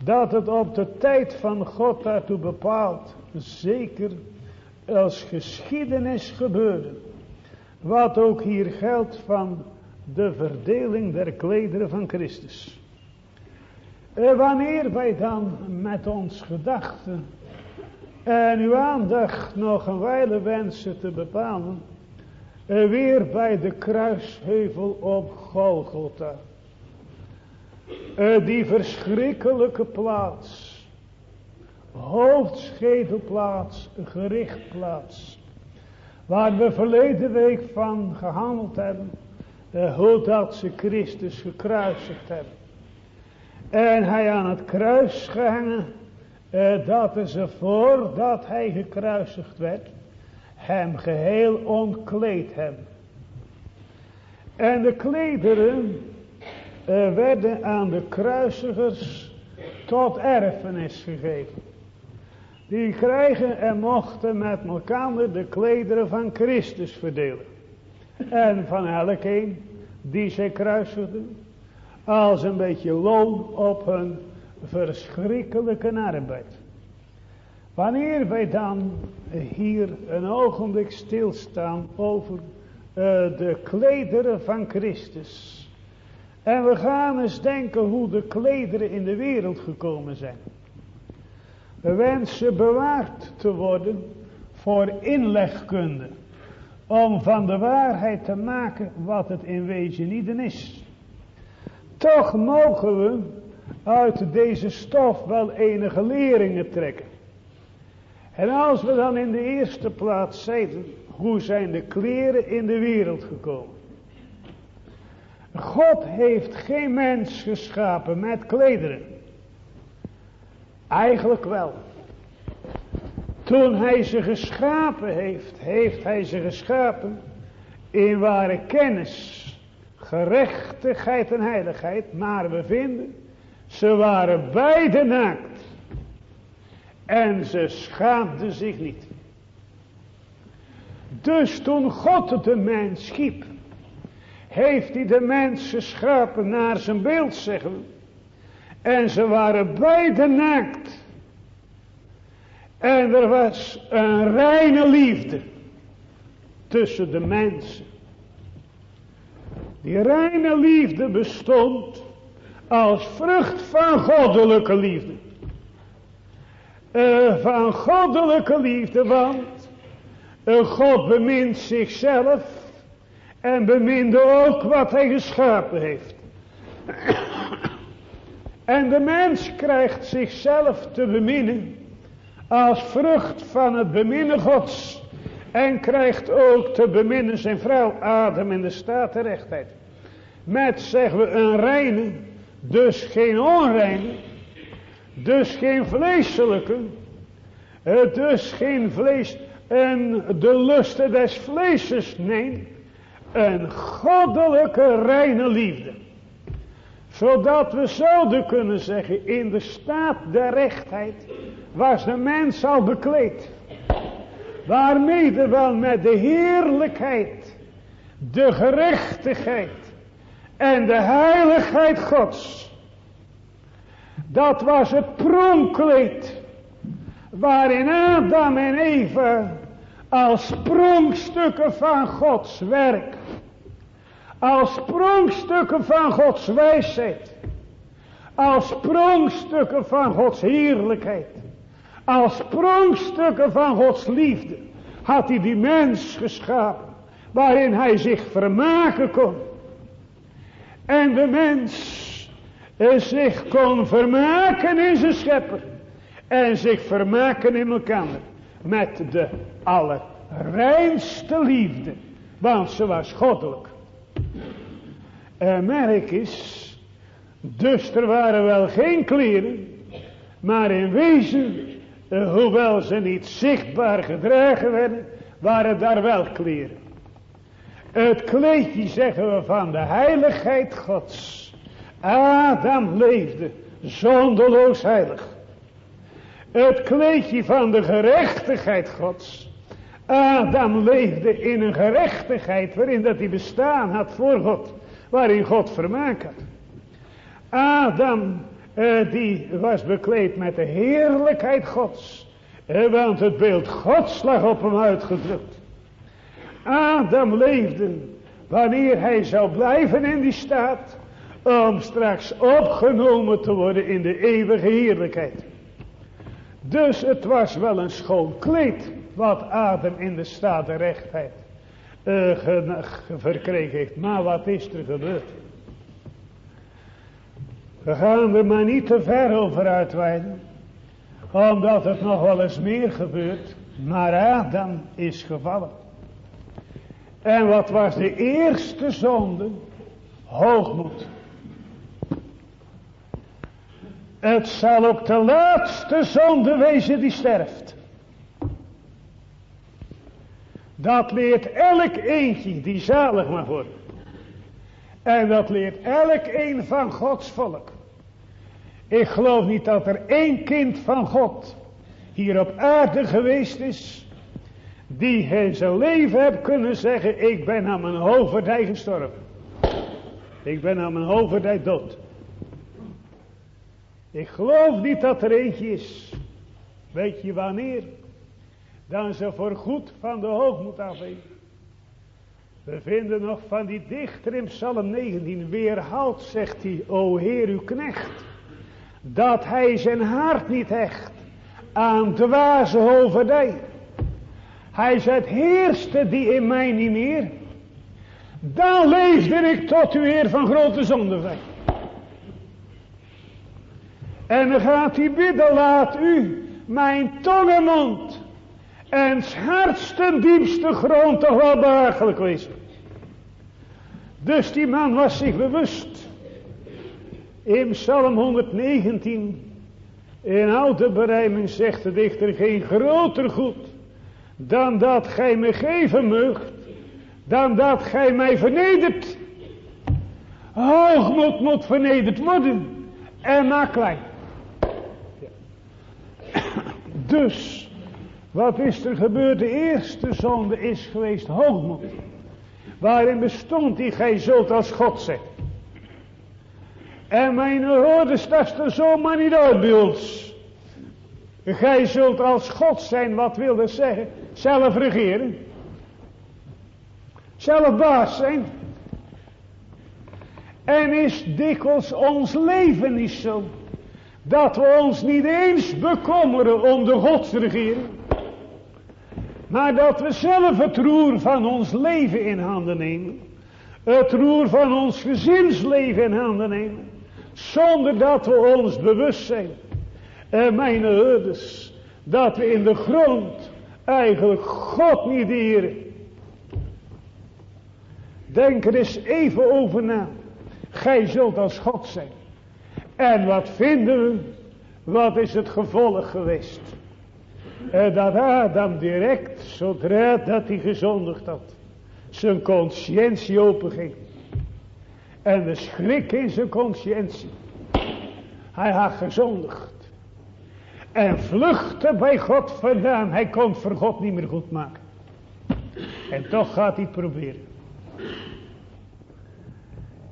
Dat het op de tijd van God daartoe bepaalt. Zeker als geschiedenis gebeurde. Wat ook hier geldt van de verdeling der klederen van Christus. Wanneer wij dan met ons gedachten en uw aandacht nog een wijle wensen te bepalen, weer bij de kruisheuvel op Golgotha. Die verschrikkelijke plaats hoofdschedelplaats, gerichtplaats. Waar we verleden week van gehandeld hebben. Hoe dat ze Christus gekruisigd hebben. En hij aan het kruis gehangen. Uh, dat ze voordat hij gekruisigd werd. Hem geheel ontkleed hebben. En de klederen uh, werden aan de kruisigers tot erfenis gegeven. Die krijgen en mochten met elkaar de klederen van Christus verdelen. En van elkeen die zij kruisigden. Als een beetje loon op hun verschrikkelijke arbeid. Wanneer wij dan hier een ogenblik stilstaan over uh, de klederen van Christus. En we gaan eens denken hoe de klederen in de wereld gekomen zijn wensen bewaard te worden voor inlegkunde. Om van de waarheid te maken wat het in wezen niet is. Toch mogen we uit deze stof wel enige leringen trekken. En als we dan in de eerste plaats zeiden, hoe zijn de kleren in de wereld gekomen? God heeft geen mens geschapen met klederen. Eigenlijk wel. Toen hij ze geschapen heeft, heeft hij ze geschapen in ware kennis, gerechtigheid en heiligheid. Maar we vinden, ze waren beide naakt. En ze schaamden zich niet. Dus toen God de mens schiep, heeft hij de mens geschapen naar zijn beeld, zeggen en ze waren beide naakt. En er was een reine liefde tussen de mensen. Die reine liefde bestond als vrucht van goddelijke liefde. Uh, van goddelijke liefde, want uh, God bemint zichzelf en beminde ook wat hij geschapen heeft. En de mens krijgt zichzelf te beminnen als vrucht van het beminnen gods. En krijgt ook te beminnen zijn vrouw Adam in de staat de rechtheid. Met zeggen we een reine, dus geen onreine, dus geen vleeselijke, dus geen vlees en de lusten des vleeses, nee, een goddelijke reine liefde. Zodat we zouden kunnen zeggen, in de staat der rechtheid was de mens al bekleed. Waarmee wel met de heerlijkheid, de gerechtigheid en de heiligheid Gods. Dat was het pronkkleed waarin Adam en Eva als pronkstukken van Gods werk, als pronkstukken van Gods wijsheid, als pronkstukken van Gods heerlijkheid, als pronkstukken van Gods liefde, had hij die mens geschapen, waarin hij zich vermaken kon. En de mens zich kon vermaken in zijn schepper. En zich vermaken in elkaar. Met de allerreinste liefde. Want ze was goddelijk. En merk eens. Dus er waren wel geen kleren. Maar in wezen. Eh, hoewel ze niet zichtbaar gedragen werden. Waren daar wel kleren. Het kleedje zeggen we van de heiligheid gods. Adam leefde zonderloos heilig. Het kleedje van de gerechtigheid gods. Adam leefde in een gerechtigheid waarin dat hij bestaan had voor God. Waarin God vermaak had. Adam eh, die was bekleed met de heerlijkheid gods. Eh, want het beeld gods lag op hem uitgedrukt. Adam leefde wanneer hij zou blijven in die staat om straks opgenomen te worden in de eeuwige heerlijkheid. Dus het was wel een schoon kleed wat Adam in de staat der rechtheid uh, verkregen heeft. Maar wat is er gebeurd? We gaan er maar niet te ver over uitweiden. Omdat het nog wel eens meer gebeurt. Maar Adam is gevallen. En wat was de eerste zonde? Hoogmoed. Het zal ook de laatste zonde wezen die sterft. Dat leert elk eentje die zalig mag worden. En dat leert elk een van Gods volk. Ik geloof niet dat er één kind van God hier op aarde geweest is. Die in zijn leven heeft kunnen zeggen. Ik ben aan mijn hoofdverdij gestorven. Ik ben aan mijn hoofdverdij dood. Ik geloof niet dat er eentje is. Weet je wanneer? Dan ze voorgoed van de hoogmoed afweten. We vinden nog van die dichter in Psalm 19. Weerhoud, zegt hij, o Heer uw knecht. Dat hij zijn hart niet hecht aan dwaze hoverdij. Hij zegt, heerste die in mij niet meer. Dan leefde ik tot u Heer van grote zonde en dan gaat hij bidden, laat u mijn tongenmond en hartste diepste grond toch wel behagelijk wezen. Dus die man was zich bewust. In Psalm 119, in oude berijming zegt de dichter, geen groter goed dan dat gij me geven meugt, dan dat gij mij vernedert. Hoogmoed moet vernederd worden en maar klein. Dus, wat is er gebeurd? De eerste zonde is geweest hoogmoed. Waarin bestond die, gij zult als God zijn. En mijn hoorders, dat er zomaar niet uit bij ons. Gij zult als God zijn, wat wil dat zeggen? Zelf regeren. Zelf baas zijn. En is dikwijls ons leven niet zo. Dat we ons niet eens bekommeren om de godsregering. Maar dat we zelf het roer van ons leven in handen nemen. Het roer van ons gezinsleven in handen nemen. Zonder dat we ons bewust zijn. En mijn herders. Dat we in de grond eigenlijk God niet eren. Denk er eens even over na. Gij zult als God zijn. En wat vinden we? Wat is het gevolg geweest? Eh, dat Adam direct, zodra dat hij gezondigd had, zijn conscientie openging. En de schrik in zijn conscientie. Hij had gezondigd. En vluchtte bij God vandaan. Hij kon voor God niet meer goed maken. En toch gaat hij proberen.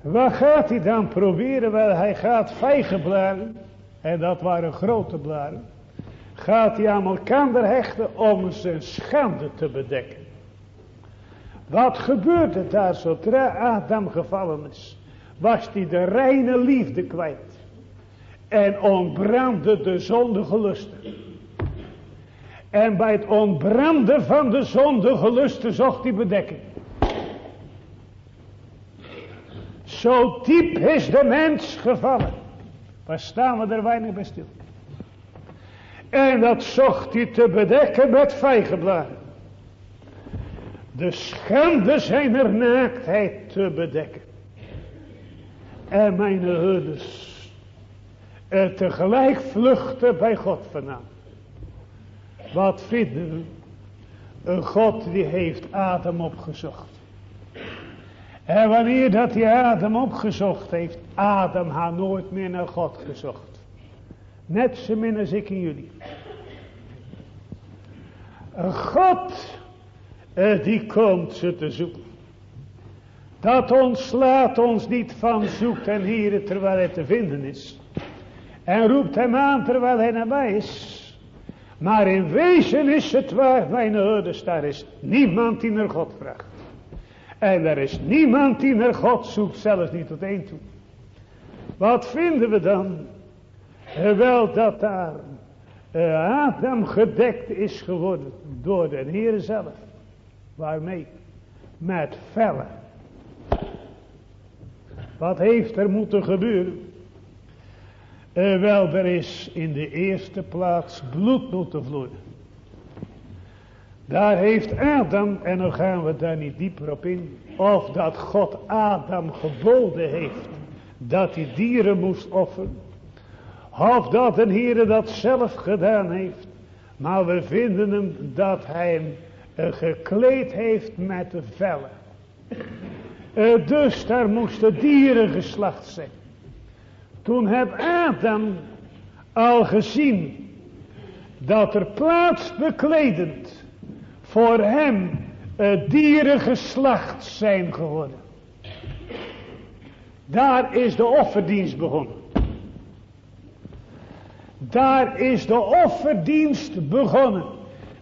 Wat gaat hij dan proberen? Wel, hij gaat vijgenblaren. En dat waren grote blaren. Gaat hij aan elkaar hechten om zijn schande te bedekken. Wat gebeurde daar zodra Adam gevallen is? Was hij de reine liefde kwijt. En ontbrandde de zondige lusten. En bij het ontbranden van de zondige lusten zocht hij bedekking. Zo diep is de mens gevallen. Waar staan we er weinig bij stil. En dat zocht hij te bedekken met vijgenbladen. De schande zijn er naaktheid te bedekken. En mijn herders. Er tegelijk vluchten bij God vandaan. Wat vinden we? Een God die heeft Adam opgezocht. En wanneer dat hij Adam opgezocht heeft, Adam had nooit meer naar God gezocht. Net zo min als ik en jullie. Een God, eh, die komt ze te zoeken. Dat ontslaat ons niet van zoekt en hier terwijl hij te vinden is. En roept hem aan terwijl hij nabij is. Maar in wezen is het waar, mijn ouders, daar is niemand die naar God vraagt. En er is niemand die naar God zoekt, zelfs niet tot één toe. Wat vinden we dan? Eh, wel dat daar uh, Adam gedekt is geworden door de Heer zelf. Waarmee? Met vellen. Wat heeft er moeten gebeuren? Uh, wel, er is in de eerste plaats bloed moeten vloeien. Daar heeft Adam, en dan gaan we daar niet dieper op in, of dat God Adam geboden heeft dat hij dieren moest offeren. Of dat een Heer dat zelf gedaan heeft. Maar we vinden hem dat hij hem uh, gekleed heeft met de vellen. Uh, dus daar moesten dieren geslacht zijn. Toen heb Adam al gezien dat er plaats bekledend voor hem het dierengeslacht zijn geworden. Daar is de offerdienst begonnen. Daar is de offerdienst begonnen.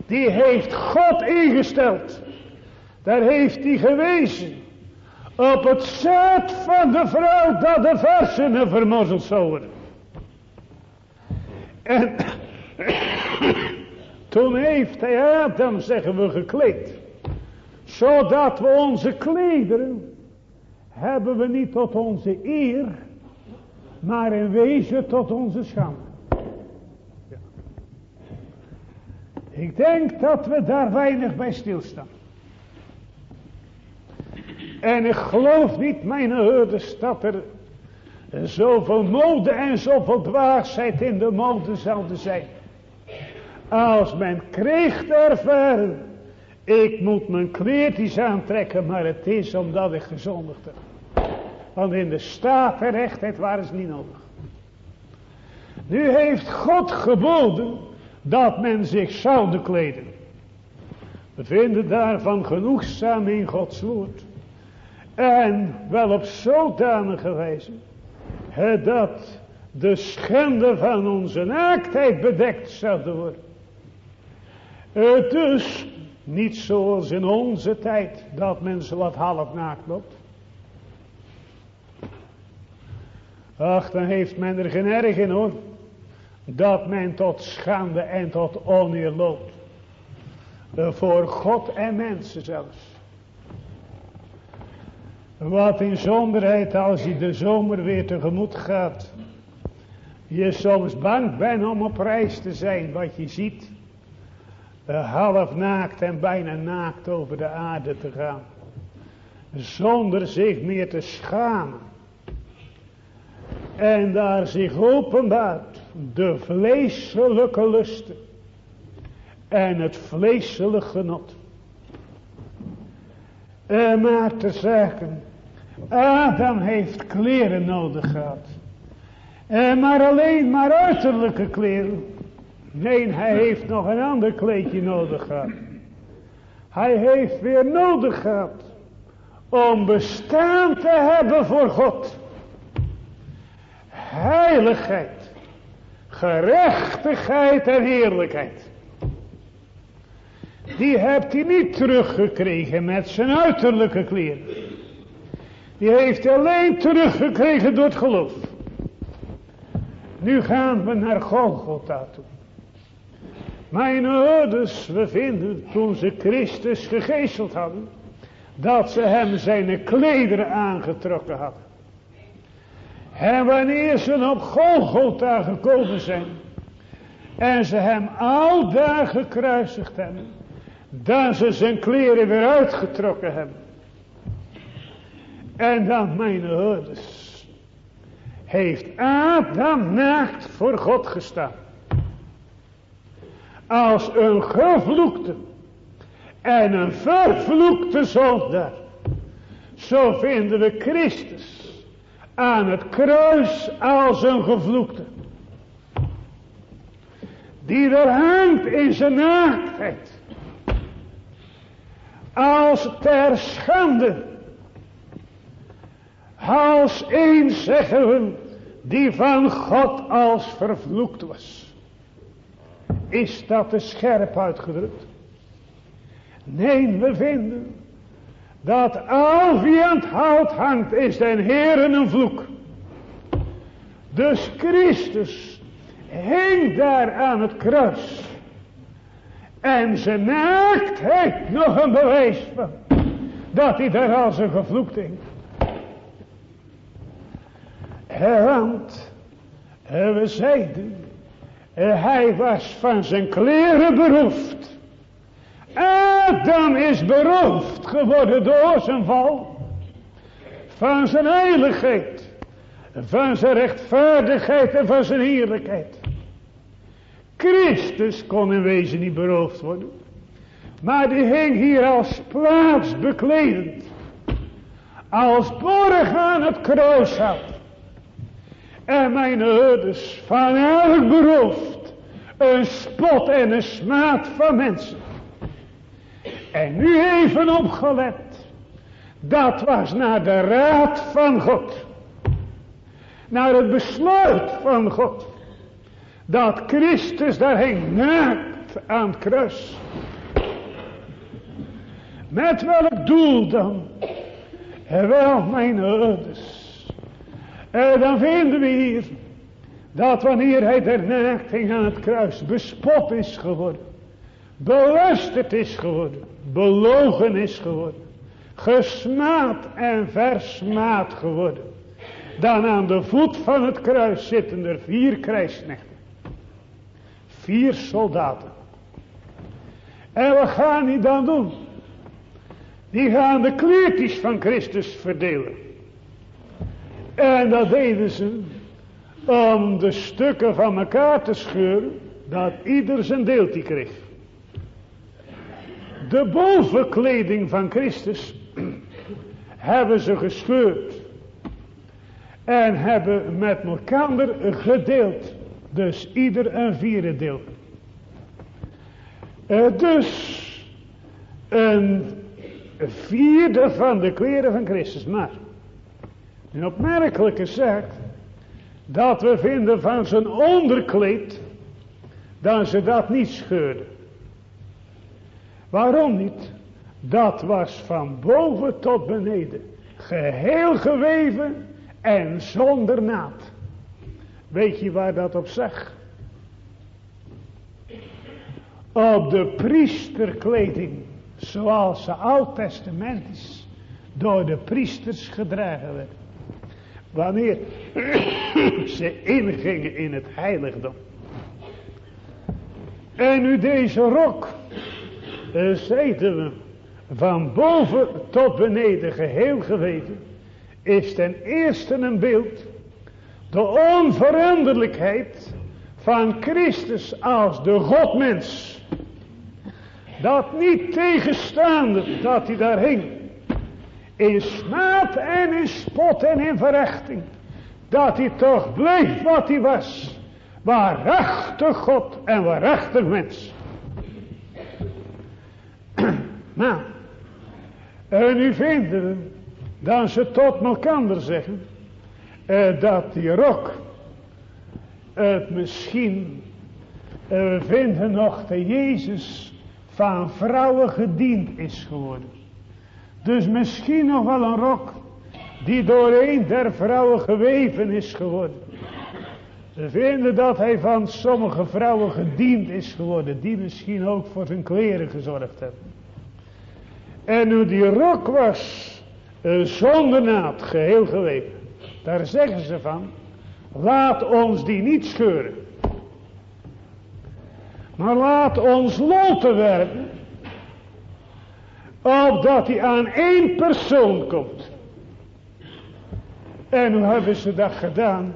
Die heeft God ingesteld. Daar heeft hij gewezen. Op het zaad van de vrouw dat de versenen vermozzeld zou worden. En toen heeft hij Adam, zeggen we, gekleed. Zodat we onze klederen hebben we niet tot onze eer, maar in wezen tot onze schande. Ik denk dat we daar weinig bij stilstaan. En ik geloof niet, mijn herders, dat er zoveel mode en zoveel dwaasheid in de mode zouden zijn. Als men kreeg te. Ik moet mijn kleertjes aantrekken, maar het is omdat ik gezondigd heb. Want in de staat en rechtheid waren ze niet nodig. Nu heeft God geboden dat men zich zou kleden. We vinden daarvan genoegzaam in Gods woord. En wel op zodanige wijze. Dat de schende van onze naaktheid bedekt zouden worden. Het is niet zoals in onze tijd dat mensen wat half naakt loopt. Ach, dan heeft men er geen erg in hoor. Dat men tot schande en tot oneer loopt. Voor God en mensen zelfs. Wat in zonderheid als je de zomer weer tegemoet gaat. Je soms bang bent om op reis te zijn. Wat je ziet. Half naakt en bijna naakt over de aarde te gaan. Zonder zich meer te schamen. En daar zich openbaart de vleeselijke lusten. En het vleeselijke genot. Uh, maar te zeggen, Adam heeft kleren nodig gehad. Uh, maar alleen maar uiterlijke kleren. Nee, hij heeft nog een ander kleedje nodig gehad. Hij heeft weer nodig gehad om bestaan te hebben voor God. Heiligheid, gerechtigheid en heerlijkheid. Die hebt hij niet teruggekregen met zijn uiterlijke kleren. Die heeft hij alleen teruggekregen door het geloof. Nu gaan we naar Golgotha toe. Mijn ouders, we vinden toen ze Christus gegezeld hadden, dat ze hem zijn klederen aangetrokken hadden. En wanneer ze op Golgotha gekomen zijn, en ze hem al daar gekruisigd hebben, dan ze zijn kleren weer uitgetrokken hebben. En dan, mijn ouders, heeft Adam naakt voor God gestaan als een gevloekte en een vervloekte zondaar. Zo vinden we Christus aan het kruis als een gevloekte. Die er hangt in zijn naaktheid. Als ter schande. Als een zeggen we die van God als vervloekt was. Is dat te scherp uitgedrukt? Nee, we vinden dat al wie aan het hout hangt is den Heeren een vloek. Dus Christus hing daar aan het kruis. En zijn naaktheid nog een bewijs van. Dat hij daar als een gevloekt hing. Want we zeiden hij was van zijn kleren beroofd. Adam is beroofd geworden door zijn val. Van zijn heiligheid. Van zijn rechtvaardigheid en van zijn heerlijkheid. Christus kon in wezen niet beroofd worden. Maar die hing hier als plaatsbekledend. Als borg aan het kruishout. En mijn ouders van elk beroofd. Een spot en een smaad van mensen. En nu even opgelet. Dat was naar de raad van God. Naar het besluit van God. Dat Christus daarheen naakt aan het kruis. Met welk doel dan? En wel mijn ouders. En dan vinden we hier dat wanneer hij der ging aan het kruis bespot is geworden. Belusterd is geworden. Belogen is geworden. Gesmaad en versmaad geworden. Dan aan de voet van het kruis zitten er vier krijgsknechten. Vier soldaten. En wat gaan die dan doen? Die gaan de kleertjes van Christus verdelen. En dat deden ze om de stukken van elkaar te scheuren, dat ieder zijn deeltje kreeg. De bovenkleding van Christus hebben ze gescheurd en hebben met elkaar gedeeld. Dus ieder een vierde deel. Uh, dus een vierde van de kleren van Christus. Maar een opmerkelijke zaak. Dat we vinden van zijn onderkleed. Dat ze dat niet scheurden. Waarom niet? Dat was van boven tot beneden. Geheel geweven en zonder naad. Weet je waar dat op zag? Op de priesterkleding. Zoals ze oud-testamentisch door de priesters gedragen werd wanneer ze ingingen in het heiligdom. En nu deze rok, uh, zeiden we, van boven tot beneden geheel geweten, is ten eerste een beeld, de onveranderlijkheid van Christus als de Godmens. Dat niet tegenstaande dat hij daar hing, in smaad en in spot en in verrechting, dat hij toch bleef wat hij was, waarachtig God en waarachtig mens. nou, en nu vinden dat ze tot elkaar zeggen, eh, dat die rok het misschien, eh, we vinden nog dat Jezus van vrouwen gediend is geworden. Dus misschien nog wel een rok die door een der vrouwen geweven is geworden. We vinden dat hij van sommige vrouwen gediend is geworden, die misschien ook voor zijn kleren gezorgd hebben. En nu die rok was, zonder naad, geheel geweven. Daar zeggen ze van, laat ons die niet scheuren. Maar laat ons loten werden. Opdat hij aan één persoon komt. En hoe hebben ze dat gedaan?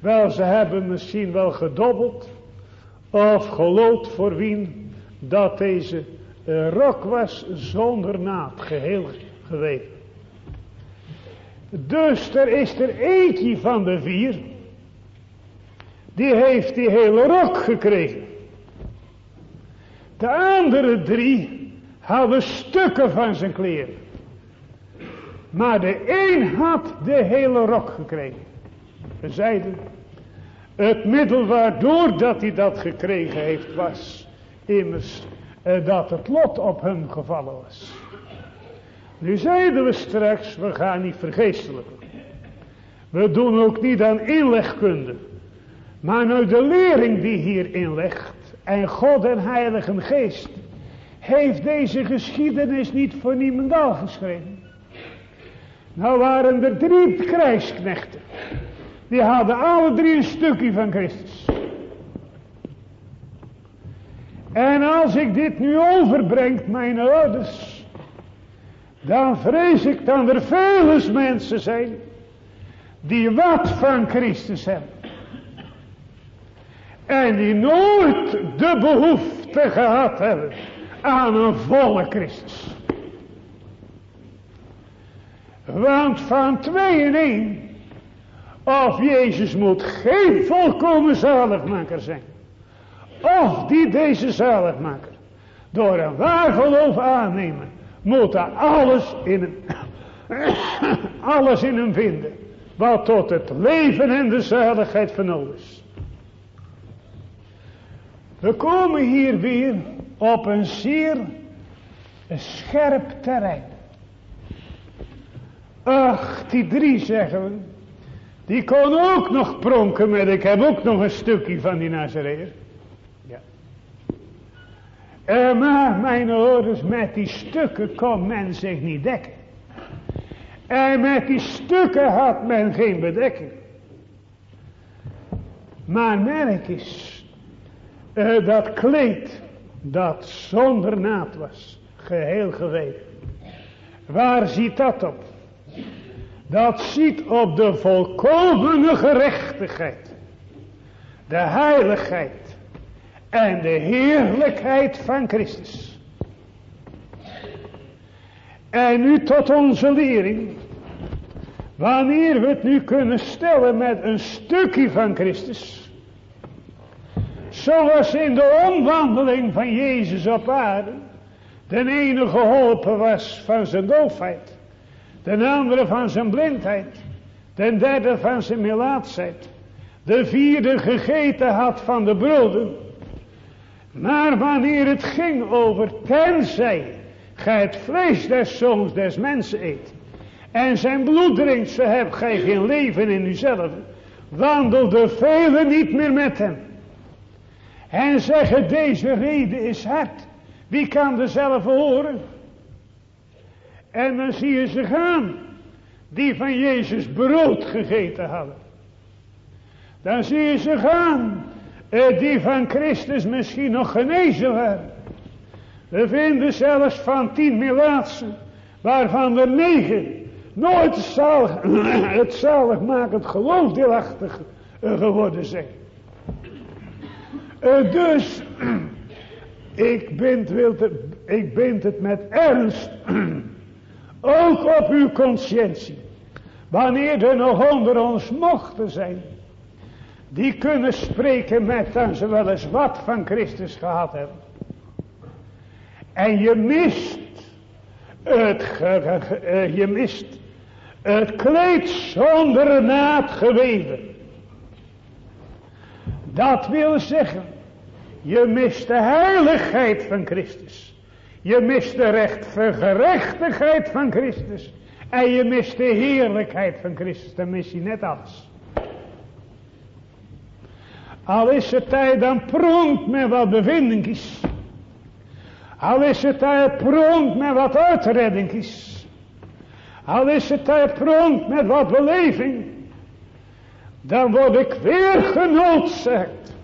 Wel, ze hebben misschien wel gedobbeld. Of geloot voor wie dat deze uh, rok was zonder naad geheel geweven. Dus er is er eentje van de vier. Die heeft die hele rok gekregen. De andere drie hadden stukken van zijn kleren. Maar de een had de hele rok gekregen. We zeiden, het middel waardoor dat hij dat gekregen heeft was immers eh, dat het lot op hem gevallen was. Nu zeiden we straks, we gaan niet vergeestelijken. We doen ook niet aan inlegkunde. Maar nu de lering die hierin legt. En God en Heilige Geest. Heeft deze geschiedenis niet voor niemendal geschreven. Nou waren er drie krijgsknechten. Die hadden alle drie een stukje van Christus. En als ik dit nu overbreng, mijn ouders. Dan vrees ik dat er vele mensen zijn. Die wat van Christus hebben. En die nooit de behoefte gehad hebben aan een volle Christus. Want van twee in één. Of Jezus moet geen volkomen zaligmaker zijn. Of die deze zaligmaker. Door een waar geloof aannemen. Moet daar alles in alles in hem vinden. Wat tot het leven en de zaligheid van is. We komen hier weer op een zeer scherp terrein. Ach, die drie zeggen we. Die kon ook nog pronken met ik heb ook nog een stukje van die Nazareer. Uh, maar mijn ouders, met die stukken kon men zich niet dekken. En met die stukken had men geen bedekking. Maar merk eens, uh, dat kleed dat zonder naad was, geheel geweven. Waar ziet dat op? Dat ziet op de volkomene gerechtigheid, de heiligheid en de heerlijkheid van Christus. En nu tot onze lering, wanneer we het nu kunnen stellen met een stukje van Christus, Zoals in de omwandeling van Jezus op aarde. De ene geholpen was van zijn doofheid. De andere van zijn blindheid. De derde van zijn melaatsheid. De vierde gegeten had van de broden. Maar wanneer het ging over tenzij gij het vlees des zoons des mensen eet. En zijn bloed drinkt, zo hebt gij geen leven in uzelf. Wandelde velen niet meer met hem. En zeggen deze reden is hard. Wie kan dezelfde horen? En dan zie je ze gaan. Die van Jezus brood gegeten hadden. Dan zie je ze gaan. Eh, die van Christus misschien nog genezen waren. We vinden zelfs van tien milaatsen. Waarvan er negen nooit zalig, het zaligmakend geloof deelachtig geworden zijn. Uh, dus, ik bind, het, ik bind het met ernst Ook op uw conscientie. Wanneer er nog onder ons mochten zijn. Die kunnen spreken met dan ze wel eens wat van Christus gehad hebben. En je mist het, uh, je mist het kleed zonder naad geweven. Dat wil zeggen, je mist de heiligheid van Christus. Je mist de rechtvergerechtigheid van Christus. En je mist de heerlijkheid van Christus. Dan mis je net alles. Al is het tijd dan pronkt met wat bevindingjes. Al is het tijd pronkt met wat uitreddingjes. Al is het tijd pronkt met wat beleving. Dan word ik weer genoodzaakt.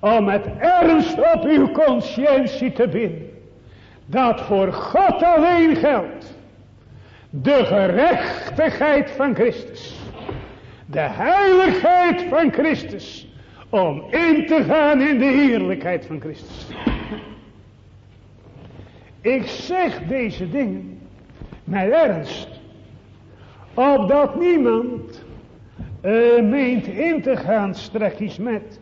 Om met ernst op uw conscientie te binden. Dat voor God alleen geldt. De gerechtigheid van Christus. De heiligheid van Christus. Om in te gaan in de heerlijkheid van Christus. Ik zeg deze dingen met ernst. Opdat niemand uh, meent in te gaan strakjes met.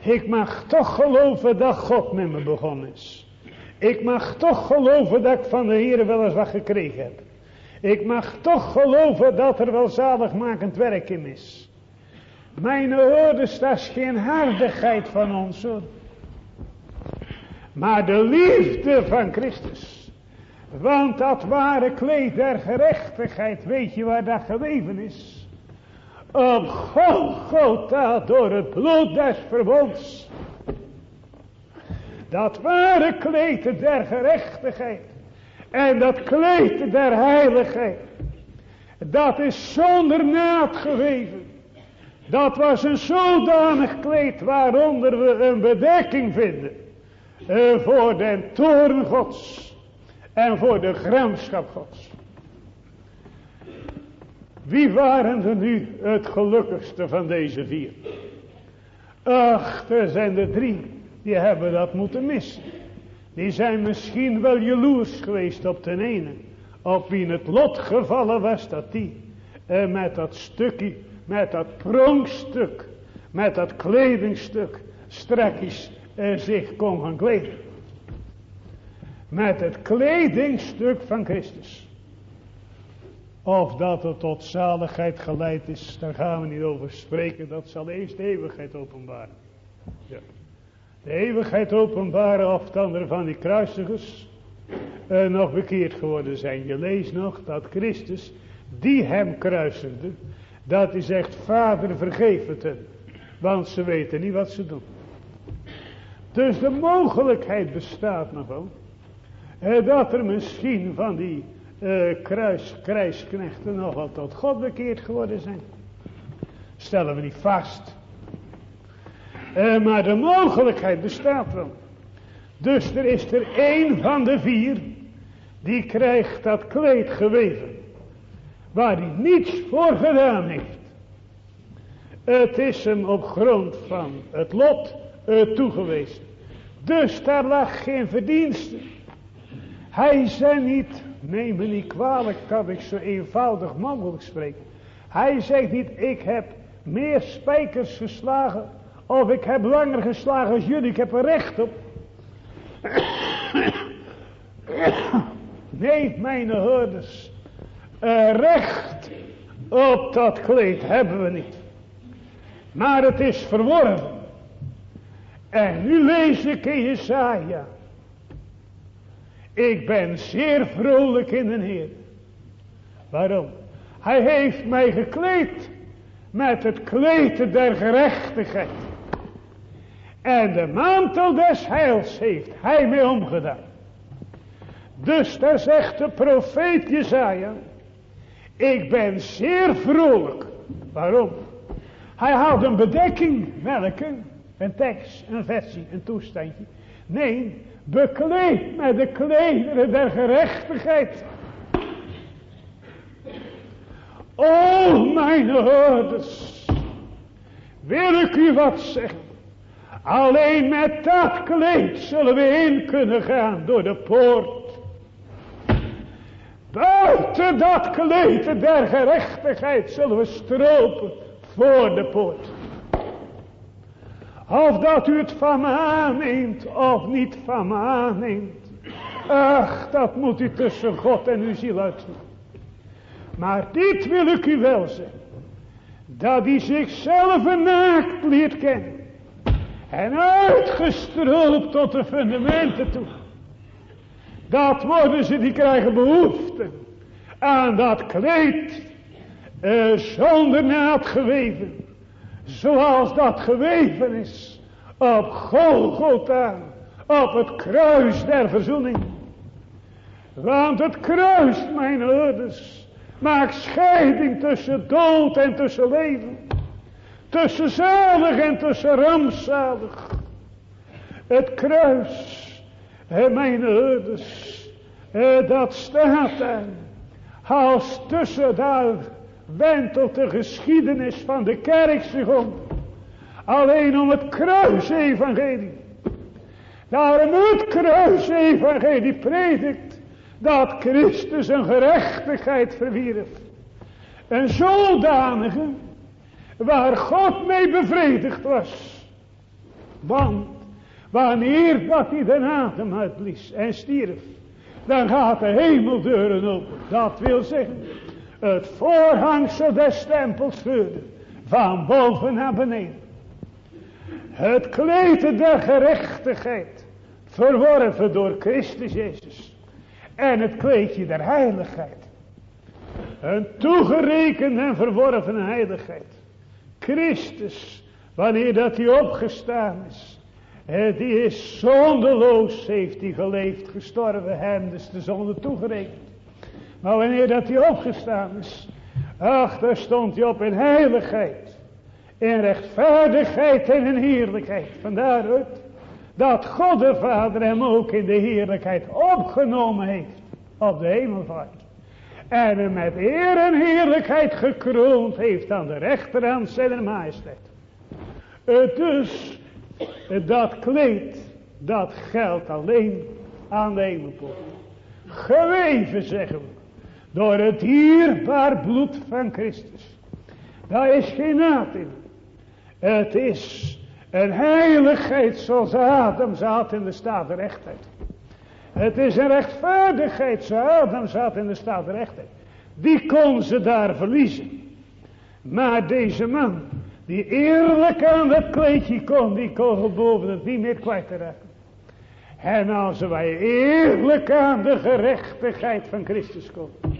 Ik mag toch geloven dat God met me begonnen is. Ik mag toch geloven dat ik van de Heer wel eens wat gekregen heb. Ik mag toch geloven dat er wel zaligmakend werk in is. Mijn ouders, dat is geen hardigheid van ons hoor. Maar de liefde van Christus. Want dat ware kleed der gerechtigheid, weet je waar dat geweven is? Op Golgotha door het bloed des verbonds. Dat ware kleed der gerechtigheid. En dat kleed der heiligheid. Dat is zonder naad geweven. Dat was een zodanig kleed waaronder we een bedekking vinden. Uh, voor den toren gods. En voor de gramschap gods. Wie waren er nu het gelukkigste van deze vier? Ach, er zijn er drie. Die hebben dat moeten missen. Die zijn misschien wel jaloers geweest op ten ene. Op wie het lot gevallen was dat die. Uh, met dat stukje met dat pronkstuk, met dat kledingstuk, strakjes er zich kon gaan kleden. Met het kledingstuk van Christus. Of dat het tot zaligheid geleid is, daar gaan we niet over spreken. Dat zal eerst de eeuwigheid openbaren. Ja. De eeuwigheid openbaren of dan er van die kruisigers uh, nog bekeerd geworden zijn. Je leest nog dat Christus, die hem kruisigde, dat hij zegt, vader vergeef het. Want ze weten niet wat ze doen. Dus de mogelijkheid bestaat nog wel. Eh, dat er misschien van die uh, kruis, krijsknechten nog wat tot God bekeerd geworden zijn. Stellen we niet vast. Uh, maar de mogelijkheid bestaat wel. Dus er is er één van de vier. Die krijgt dat kleed geweven waar hij niets voor gedaan heeft. Het is hem op grond van het lot uh, toegewezen. Dus daar lag geen verdienste. Hij zei niet, neem me niet kwalijk, kan ik zo eenvoudig mogelijk spreken. Hij zegt niet, ik heb meer spijkers geslagen, of ik heb langer geslagen als jullie, ik heb er recht op. Nee, mijn hoorders, uh, recht op dat kleed hebben we niet. Maar het is verworven. En nu lees ik in Jesaja. Ik ben zeer vrolijk in de Heer. Waarom? Hij heeft mij gekleed met het kleed der gerechtigheid. En de mantel des heils heeft hij mij omgedaan. Dus daar zegt de profeet Jezaja. Ik ben zeer vrolijk. Waarom? Hij had een bedekking. Welke? Een tekst, een versie, een toestandje. Nee, bekleed met de klederen der gerechtigheid. O mijn hoorders. Wil ik u wat zeggen. Alleen met dat kleed zullen we in kunnen gaan door de poort Buiten dat kleed der gerechtigheid zullen we stropen voor de poort. Of dat u het van me aanneemt of niet van me aanneemt. Ach, dat moet u tussen God en uw ziel uitzoeken. Maar dit wil ik u wel zeggen. Dat hij zichzelf naakt leert kennen. En uitgestroopt tot de fundamenten toe. Dat worden ze, die krijgen behoefte aan dat kleed. Zonder naad geweven. Zoals dat geweven is. Op Golgotha. Op het kruis der verzoening. Want het kruis, mijn ouders, maakt scheiding tussen dood en tussen leven. Tussen zalig en tussen rampzalig. Het kruis, mijn ouders, dat staat daar. Als tussen daar wentelt de geschiedenis van de kerk zich om. Alleen om het kruisevangelie. Daarom het kruisevangelie predikt dat Christus een gerechtigheid verwierf. Een zodanige waar God mee bevredigd was. Want wanneer dat hij de adem uitblies en stierf, dan gaat de hemeldeuren open. Dat wil zeggen, het voorhangsel des tempels scheurde, van boven naar beneden. Het kleed der gerechtigheid, verworven door Christus Jezus. En het kleedje der heiligheid. Een toegerekende en verworven heiligheid. Christus, wanneer dat hij opgestaan is. Die is zondeloos, heeft hij geleefd, gestorven, hem dus de zonde toegerekend. Maar wanneer dat hij opgestaan is, ach, daar stond hij op in heiligheid. In rechtvaardigheid en in heerlijkheid. Vandaar het dat God de Vader hem ook in de heerlijkheid opgenomen heeft op de hemelvaart. En hem met eer en heerlijkheid gekroond heeft aan de rechterhand zijn majesteit. Het dus, dat kleed, dat geldt alleen aan de hemelpoort. Geweven zeggen we, door het dierbaar bloed van Christus. Daar is geen naad in. Het is een heiligheid zoals Adam zat in de staat rechtheid. Het is een rechtvaardigheid zoals Adam zat in de staat rechtheid. Die kon ze daar verliezen. Maar deze man, die eerlijk aan dat kleedje kon, die kon boven het niet meer kwijt te raken. En als wij eerlijk aan de gerechtigheid van Christus komen.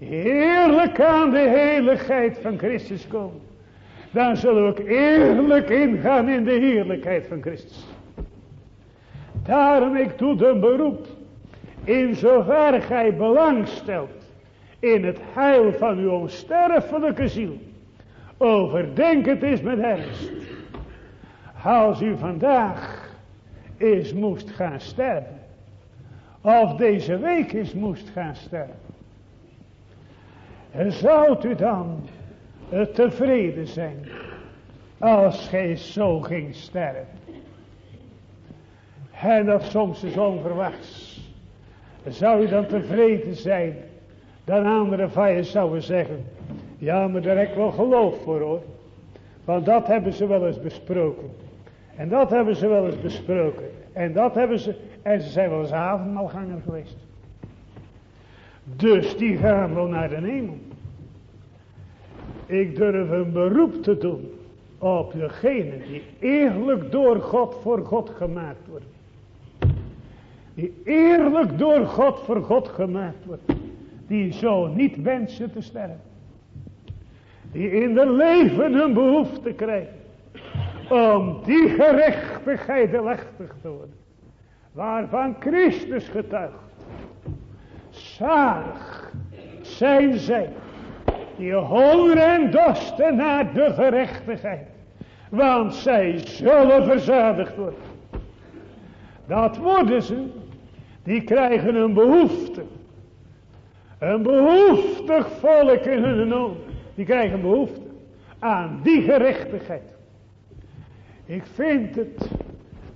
Eerlijk aan de heiligheid van Christus komen dan zullen we ook eerlijk ingaan in de heerlijkheid van Christus. Daarom ik doe een beroep, in zover gij belang stelt in het heil van uw onsterfelijke ziel, overdenk het eens met ernst. Als u vandaag eens moest gaan sterven, of deze week eens moest gaan sterven, zou u dan tevreden zijn als gij zo ging sterven. En of soms is onverwachts. Zou je dan tevreden zijn. Dan andere van zouden zeggen. Ja maar daar heb ik wel geloof voor hoor. Want dat hebben ze wel eens besproken. En dat hebben ze wel eens besproken. En dat hebben ze. En ze zijn wel eens avondmaalganger geweest. Dus die gaan wel naar de hemel. Ik durf een beroep te doen op degene die eerlijk door God voor God gemaakt worden. Die eerlijk door God voor God gemaakt wordt. Die zo niet wensen te sterven. Die in de leven een behoefte krijgen. Om die gerechtigheid elechtig te worden. Waarvan Christus getuigt. Zalig zijn zij die honger en dorsten naar de gerechtigheid. Want zij zullen verzadigd worden. Dat worden ze. Die krijgen een behoefte. Een behoeftig volk in hun ogen. Die krijgen behoefte aan die gerechtigheid. Ik vind het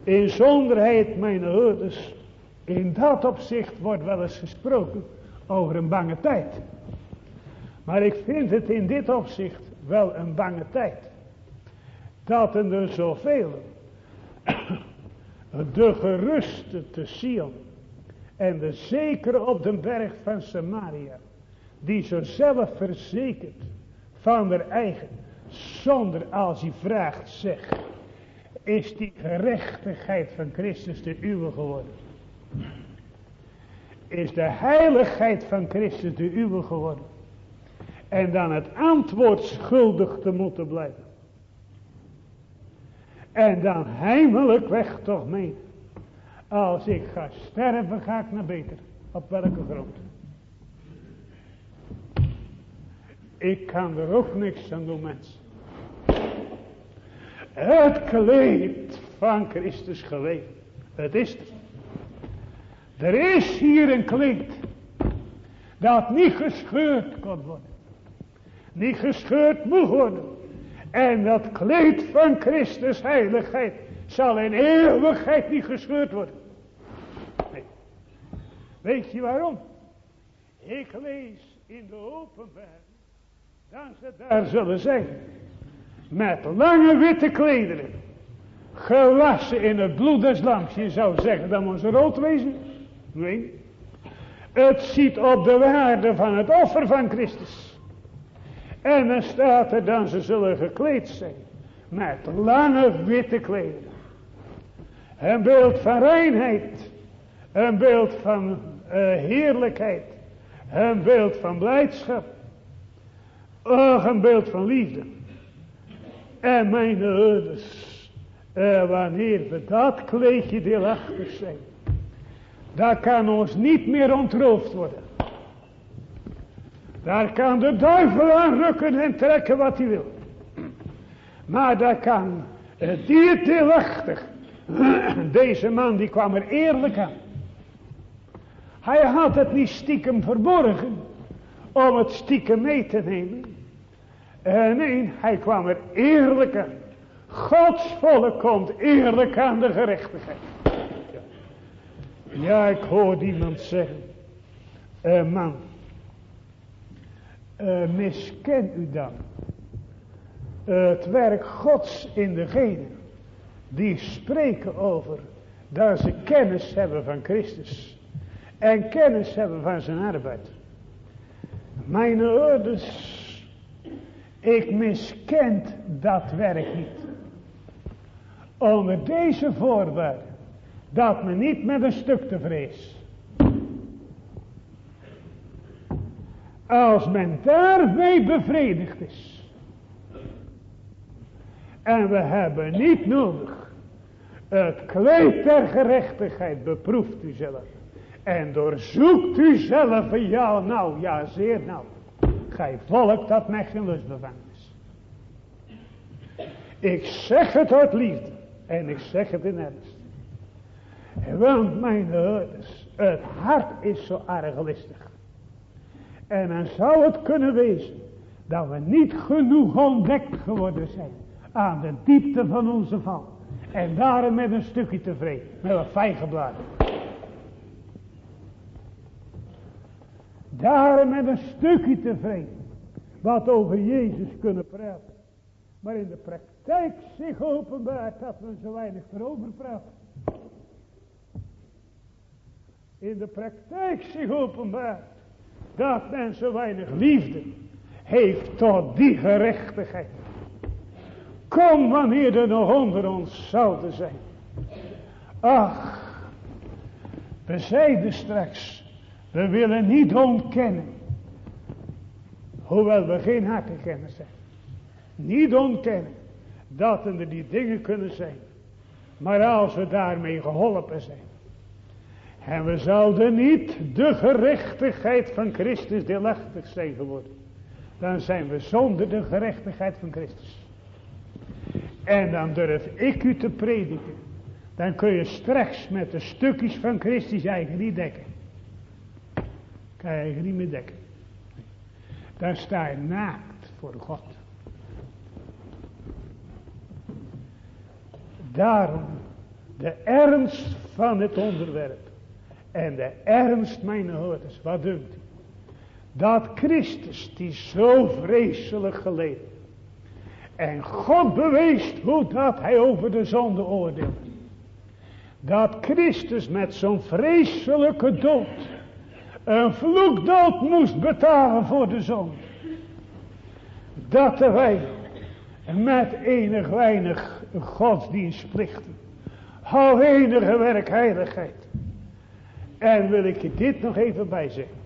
in zonderheid mijn ouders. In dat opzicht wordt wel eens gesproken over een bange tijd. Maar ik vind het in dit opzicht wel een bange tijd. Dat er zoveel de geruste te Sion en de zekere op de berg van Samaria, die zo zelf verzekerd van haar eigen, zonder als hij vraagt zegt, is die gerechtigheid van Christus de uwe geworden? Is de heiligheid van Christus de uwe geworden? En dan het antwoord schuldig te moeten blijven. En dan heimelijk weg toch mee. Als ik ga sterven ga ik naar beter. Op welke grond? Ik kan er ook niks aan doen mensen. Het kleed van Christus geweest. Het is er. Er is hier een kleed. Dat niet gescheurd kan worden. Niet gescheurd moet worden. En dat kleed van Christus heiligheid zal in eeuwigheid niet gescheurd worden. Nee. Weet je waarom? Ik lees in de openbaar dat ze daar zullen zijn. Met lange witte klederen. Gewassen in het bloed des lams. Je zou zeggen dat moet ze rood wezen. Nee. Het ziet op de waarde van het offer van Christus. En dan staat er dan ze zullen gekleed zijn. Met lange witte klederen. Een beeld van reinheid. Een beeld van uh, heerlijkheid. Een beeld van blijdschap. Een beeld van liefde. En mijn ouders. Uh, wanneer we dat kleedje deelachtig zijn. Daar kan ons niet meer ontroofd worden. Daar kan de duivel aan rukken en trekken wat hij wil. Maar daar kan het dier deelachtig. Deze man die kwam er eerlijk aan. Hij had het niet stiekem verborgen. Om het stiekem mee te nemen. En nee, hij kwam er eerlijk aan. Gods volk komt eerlijk aan de gerechtigheid. Ja, ik hoor iemand zeggen. Uh, man. Uh, misken u dan. Het werk gods in degene. Die spreken over. Dat ze kennis hebben van Christus. En kennis hebben van zijn arbeid. Mijn ouders. Ik miskent dat werk niet. Onder deze voorwaarden dat men niet met een stuk te vrees. Als men daarmee bevredigd is. En we hebben niet nodig. Het kleed gerechtigheid beproeft u zelf. En doorzoekt u zelf ja nou, ja zeer nou. Gij volk dat met geen lust bevangen is. Ik zeg het uit liefde. En ik zeg het in ernst. Want mijn ouders, het hart is zo argelistig. En dan zou het kunnen wezen dat we niet genoeg ontdekt geworden zijn aan de diepte van onze val. En daarom met een stukje tevreden, met een vijgenbladen. Daarom met een stukje tevreden, wat over Jezus kunnen praten. Maar in de praktijk zich openbaart dat men zo weinig erover praat in de praktijk zich openbaart. Dat men zo weinig liefde heeft tot die gerechtigheid. Kom wanneer er nog onder ons zouden zijn. Ach, we zeiden straks, we willen niet ontkennen. Hoewel we geen hartenkenners zijn. Niet ontkennen dat er die dingen kunnen zijn. Maar als we daarmee geholpen zijn. En we zouden niet de gerechtigheid van Christus deelachtig zijn geworden. Dan zijn we zonder de gerechtigheid van Christus. En dan durf ik u te prediken. Dan kun je straks met de stukjes van Christus eigen niet dekken. Kan je eigen niet meer dekken. Dan sta je naakt voor God. Daarom de ernst van het onderwerp. En de ernst, mijn hoorders, wat dunkt Dat Christus die zo vreselijk geleden. En God beweest hoe dat hij over de zonde oordeelde. Dat Christus met zo'n vreselijke dood. Een vloekdood moest betalen voor de zonde. Dat wij met enig weinig godsdienstplichten. Hou enige werkheiligheid. En wil ik je dit nog even bijzeggen.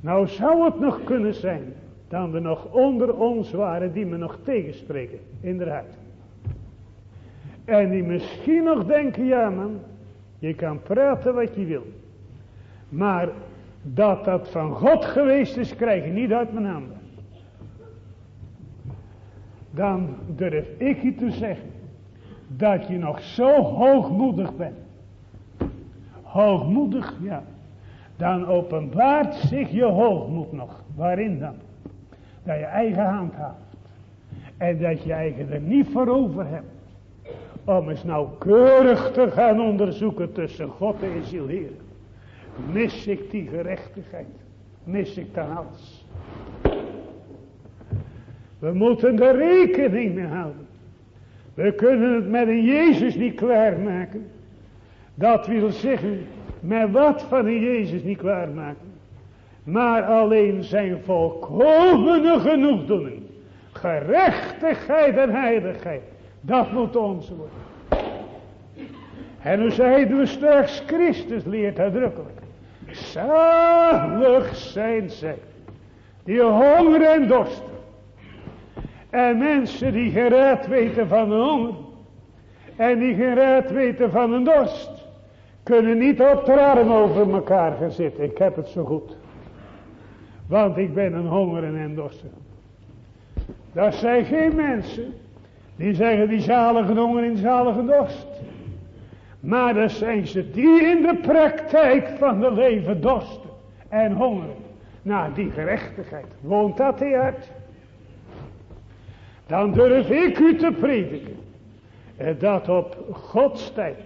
Nou zou het nog kunnen zijn. Dan we nog onder ons waren die me nog tegenspreken. Inderdaad. En die misschien nog denken. Ja man. Je kan praten wat je wil. Maar dat dat van God geweest is. Krijg je niet uit mijn handen. Dan durf ik je te zeggen. Dat je nog zo hoogmoedig bent hoogmoedig, ja. Dan openbaart zich je hoogmoed nog. Waarin dan? Dat je eigen hand haalt. En dat je eigen er niet voor over hebt. Om eens nauwkeurig te gaan onderzoeken tussen God en ziel Heer. Mis ik die gerechtigheid? Mis ik dan alles? We moeten er rekening mee houden. We kunnen het met een Jezus niet klaarmaken. Dat wil zeggen, met wat van een Jezus niet klaarmaken. Maar alleen zijn volkomene genoegdoening. Gerechtigheid en heiligheid. Dat moet ons worden. En nu zeiden we straks, Christus leert uitdrukkelijk. Zalig zijn zij. Die honger en dorsten. En mensen die gered weten van de honger. En die gered weten van een dorst kunnen niet op de arm over elkaar gaan zitten. Ik heb het zo goed. Want ik ben een honger en dorsten. Dat zijn geen mensen die zeggen die zalige honger en zalige dorst. Maar dat zijn ze die in de praktijk van de leven dorsten en hongeren. Naar die gerechtigheid. Woont dat uit? Dan durf ik u te prediken. Dat op Gods tijd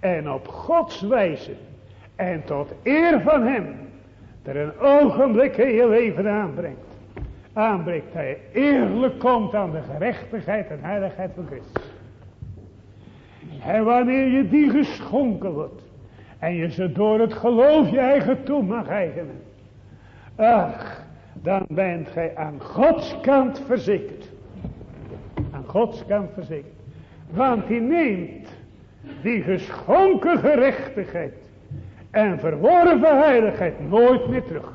en op Gods wijze en tot eer van hem er een ogenblik in je leven aanbrengt. Aanbrengt dat je eerlijk komt aan de gerechtigheid en heiligheid van Christus. En wanneer je die geschonken wordt en je ze door het geloof je eigen toe mag eigenen. Ach, dan bent gij aan Gods kant verzekerd. Aan Gods kant verzekerd. Want hij neemt die geschonken gerechtigheid en verworven heiligheid nooit meer terug.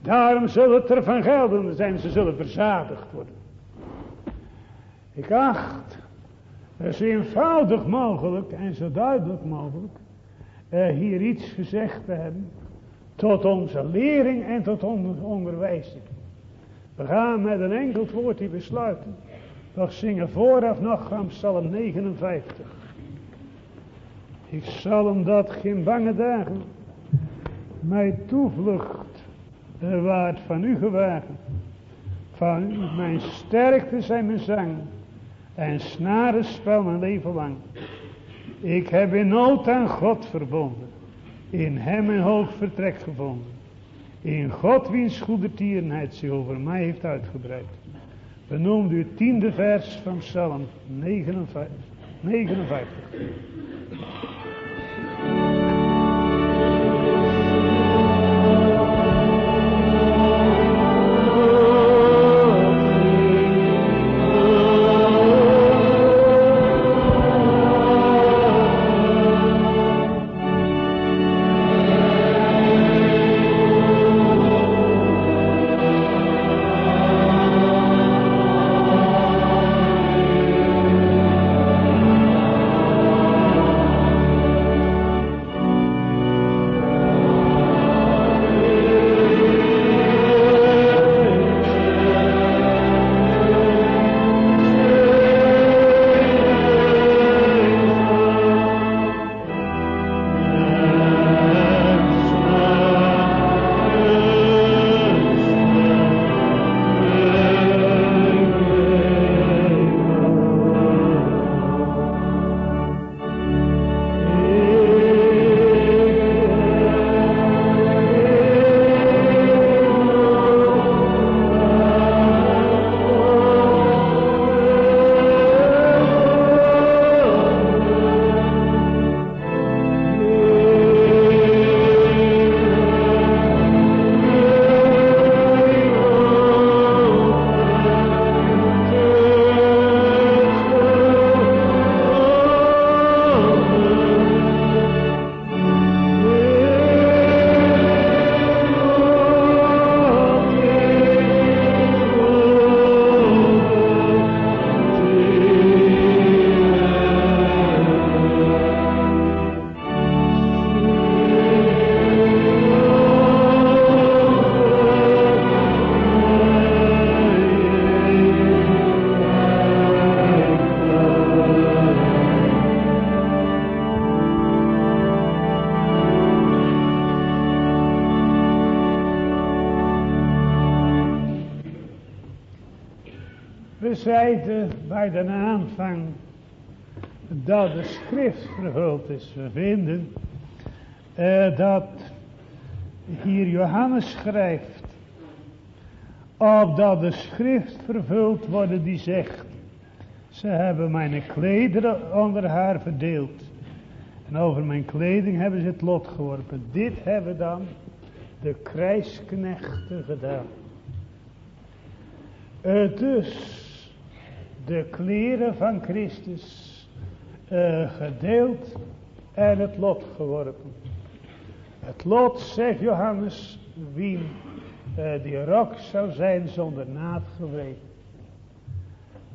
Daarom zal het er van gelden zijn, ze zullen verzadigd worden. Ik acht, zo eenvoudig mogelijk en zo duidelijk mogelijk, uh, hier iets gezegd te hebben tot onze lering en tot onze onderwijzing. We gaan met een enkel woord die besluiten. Toch zingen vooraf nog Psalm 59. Ik zal hem dat geen bange dagen mij toevlucht waard van u gewagen. Van mijn sterkte zijn mijn zang en snaren spel mijn leven lang. Ik heb in nood aan God verbonden, in hem een hoog vertrek gevonden. In God wiens goedertierenheid zich over mij heeft uitgebreid. Benoemd u het tiende vers van Psalm 59. Johannes schrijft. Opdat de schrift vervuld worden die zegt. Ze hebben mijn klederen onder haar verdeeld. En over mijn kleding hebben ze het lot geworpen. Dit hebben dan de krijgsknechten gedaan. Uh, dus de kleren van Christus uh, gedeeld en het lot geworpen. Het lot, zegt Johannes, wie uh, die rok zou zijn zonder naad geweten.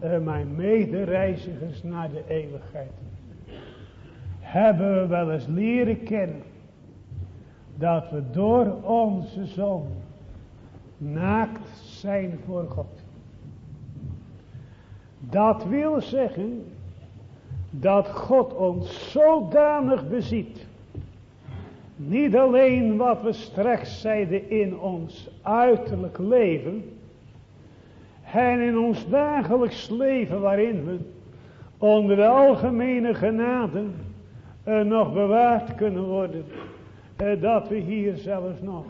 Uh, mijn medereizigers naar de eeuwigheid. Hebben we wel eens leren kennen dat we door onze zoon naakt zijn voor God. Dat wil zeggen dat God ons zodanig beziet. Niet alleen wat we straks zeiden in ons uiterlijk leven. En in ons dagelijks leven waarin we onder de algemene genade uh, nog bewaard kunnen worden. Uh, dat we hier zelfs nog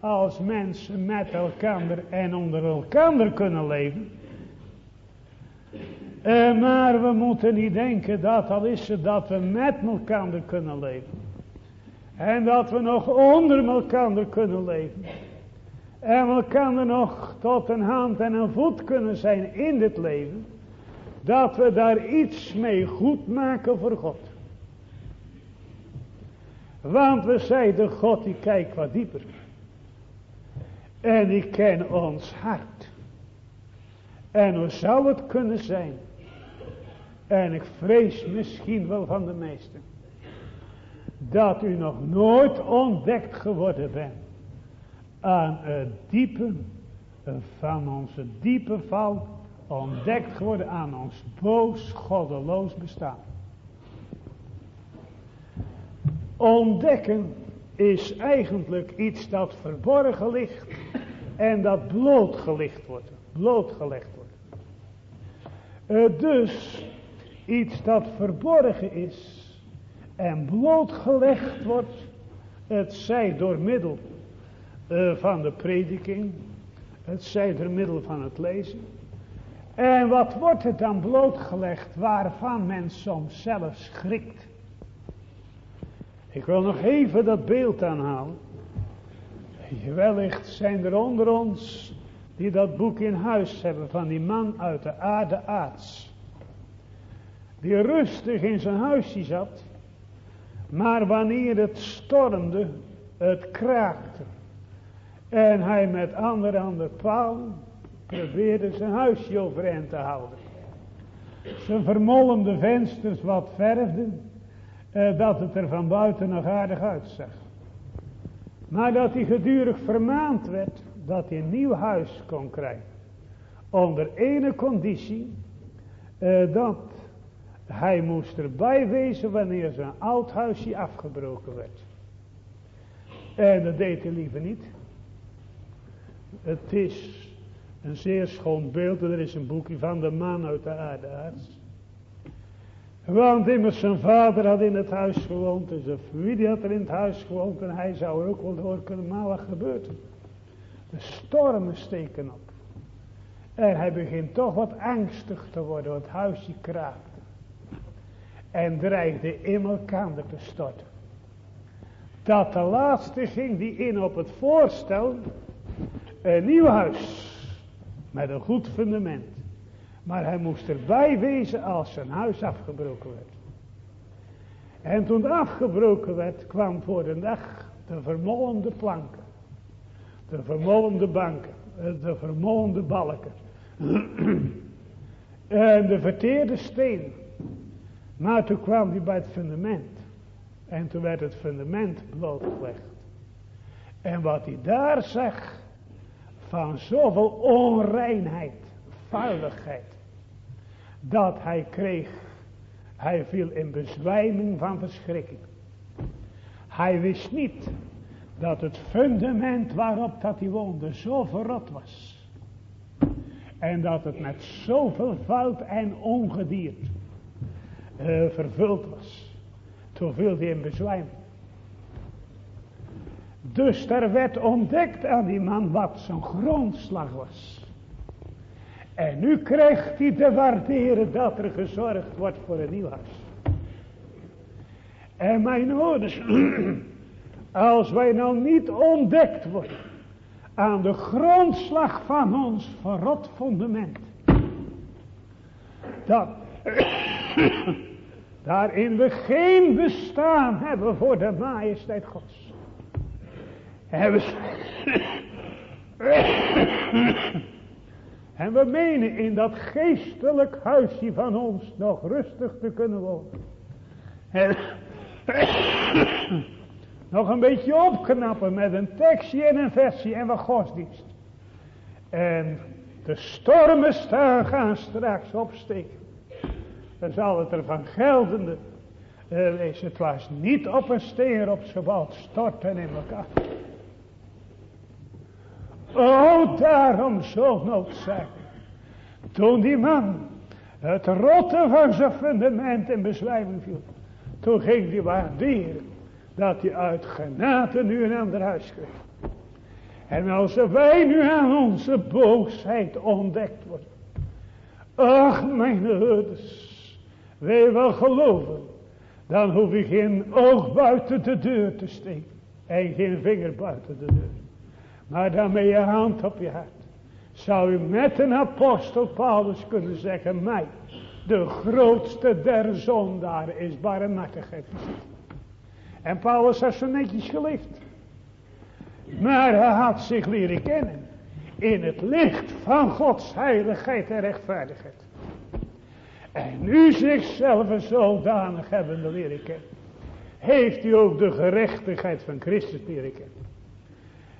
als mensen met elkaar en onder elkaar kunnen leven. Uh, maar we moeten niet denken dat al is het dat we met elkaar kunnen leven. En dat we nog onder elkaar kunnen leven. En elkaar nog tot een hand en een voet kunnen zijn in dit leven. Dat we daar iets mee goed maken voor God. Want we zeiden God die kijkt wat dieper. En die kent ons hart. En hoe zou het kunnen zijn en ik vrees misschien wel van de meesten. Dat u nog nooit ontdekt geworden bent. Aan het diepe van onze diepe val. Ontdekt geworden aan ons boos, goddeloos bestaan. Ontdekken is eigenlijk iets dat verborgen ligt. En dat blootgelicht wordt. Blootgelegd wordt. Uh, dus Iets dat verborgen is en blootgelegd wordt. Het zij door middel uh, van de prediking. Het zij door middel van het lezen. En wat wordt het dan blootgelegd waarvan men soms zelf schrikt. Ik wil nog even dat beeld aanhalen. Wellicht zijn er onder ons die dat boek in huis hebben van die man uit de aarde aards die rustig in zijn huisje zat. Maar wanneer het stormde, het kraakte. En hij met andere handen paal probeerde zijn huisje overeind te houden. Zijn vermolmde vensters wat verfden, eh, dat het er van buiten nog aardig uitzag. Maar dat hij gedurig vermaand werd, dat hij een nieuw huis kon krijgen. Onder ene conditie, eh, dat hij moest erbij wezen wanneer zijn oud huisje afgebroken werd. En dat deed hij liever niet. Het is een zeer schoon beeld. Er is een boekje van de man uit de aardeaards. Want immers zijn vader had in het huis gewoond. En zijn familie had er in het huis gewoond. En hij zou ook wel door kunnen. Maar wat gebeurt er? De stormen steken op. En hij begint toch wat angstig te worden. Want het huisje kraakt en dreigde in elkaar te storten. Dat de laatste ging die in op het voorstel, een nieuw huis, met een goed fundament. Maar hij moest erbij wezen als zijn huis afgebroken werd. En toen het afgebroken werd, kwam voor de dag de vermolmde planken. De vermolmde banken. De vermolmde balken. en de verteerde stenen. Maar toen kwam hij bij het fundament. En toen werd het fundament blootgelegd. En wat hij daar zag. Van zoveel onreinheid. Vuiligheid. Dat hij kreeg. Hij viel in bezwijming van verschrikking. Hij wist niet. Dat het fundament waarop dat hij woonde zo verrot was. En dat het met zoveel fout en ongedierd uh, vervuld was. Toen viel hij in bezwijming. Dus er werd ontdekt aan die man wat zijn grondslag was. En nu krijgt hij te waarderen dat er gezorgd wordt voor een nieuw huis. En mijn ouders, als wij nou niet ontdekt worden aan de grondslag van ons verrot fundament. Dat daarin we geen bestaan hebben voor de majesteit Gods. Hebben en we menen in dat geestelijk huisje van ons nog rustig te kunnen wonen. En nog een beetje opknappen met een tekstje en een versie en wat godsdienst. En de stormen staan gaan straks opsteken. Dan zal het er van geldende uh, Het was niet op een steen op gebouwd, storten in elkaar. Oh, daarom zo noodzakelijk. Toen die man het rotte van zijn fundament in bezwijming viel. Toen ging hij waarderen dat hij uit genade nu een ander huis kreeg. En als wij nu aan onze boosheid ontdekt worden. Ach, mijn herders. Wij wel geloven. Dan hoef je geen oog buiten de deur te steken. En geen vinger buiten de deur. Maar dan met je hand op je hart. Zou u met een apostel Paulus kunnen zeggen. Mij. De grootste der zondaren is barmhartigheid. En Paulus had zo netjes gelicht. Maar hij had zich leren kennen. In het licht van Gods heiligheid en rechtvaardigheid. En nu zichzelf een zodanig hebbende leren kennen. Heeft hij ook de gerechtigheid van Christus leren kennen.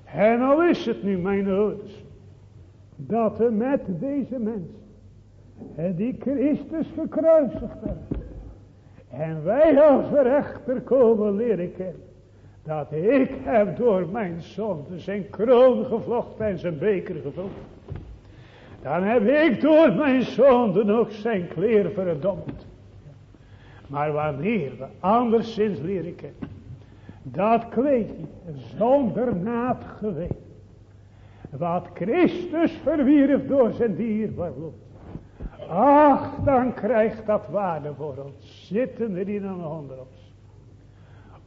En al is het nu mijn ouders. Dat we met deze mensen. Die Christus gekruisigd hebben. En wij als rechter komen leren kennen. Dat ik heb door mijn zonde zijn kroon gevlochten en zijn beker gevuld. Dan heb ik door mijn zonden ook zijn kleer verdomd. Maar wanneer we anderszins leren kennen. Dat kleedje zonder naad geweest. Wat Christus verwierf door zijn dierbaar bloed. Ach, dan krijgt dat waarde voor ons. Zitten er nog onder ons.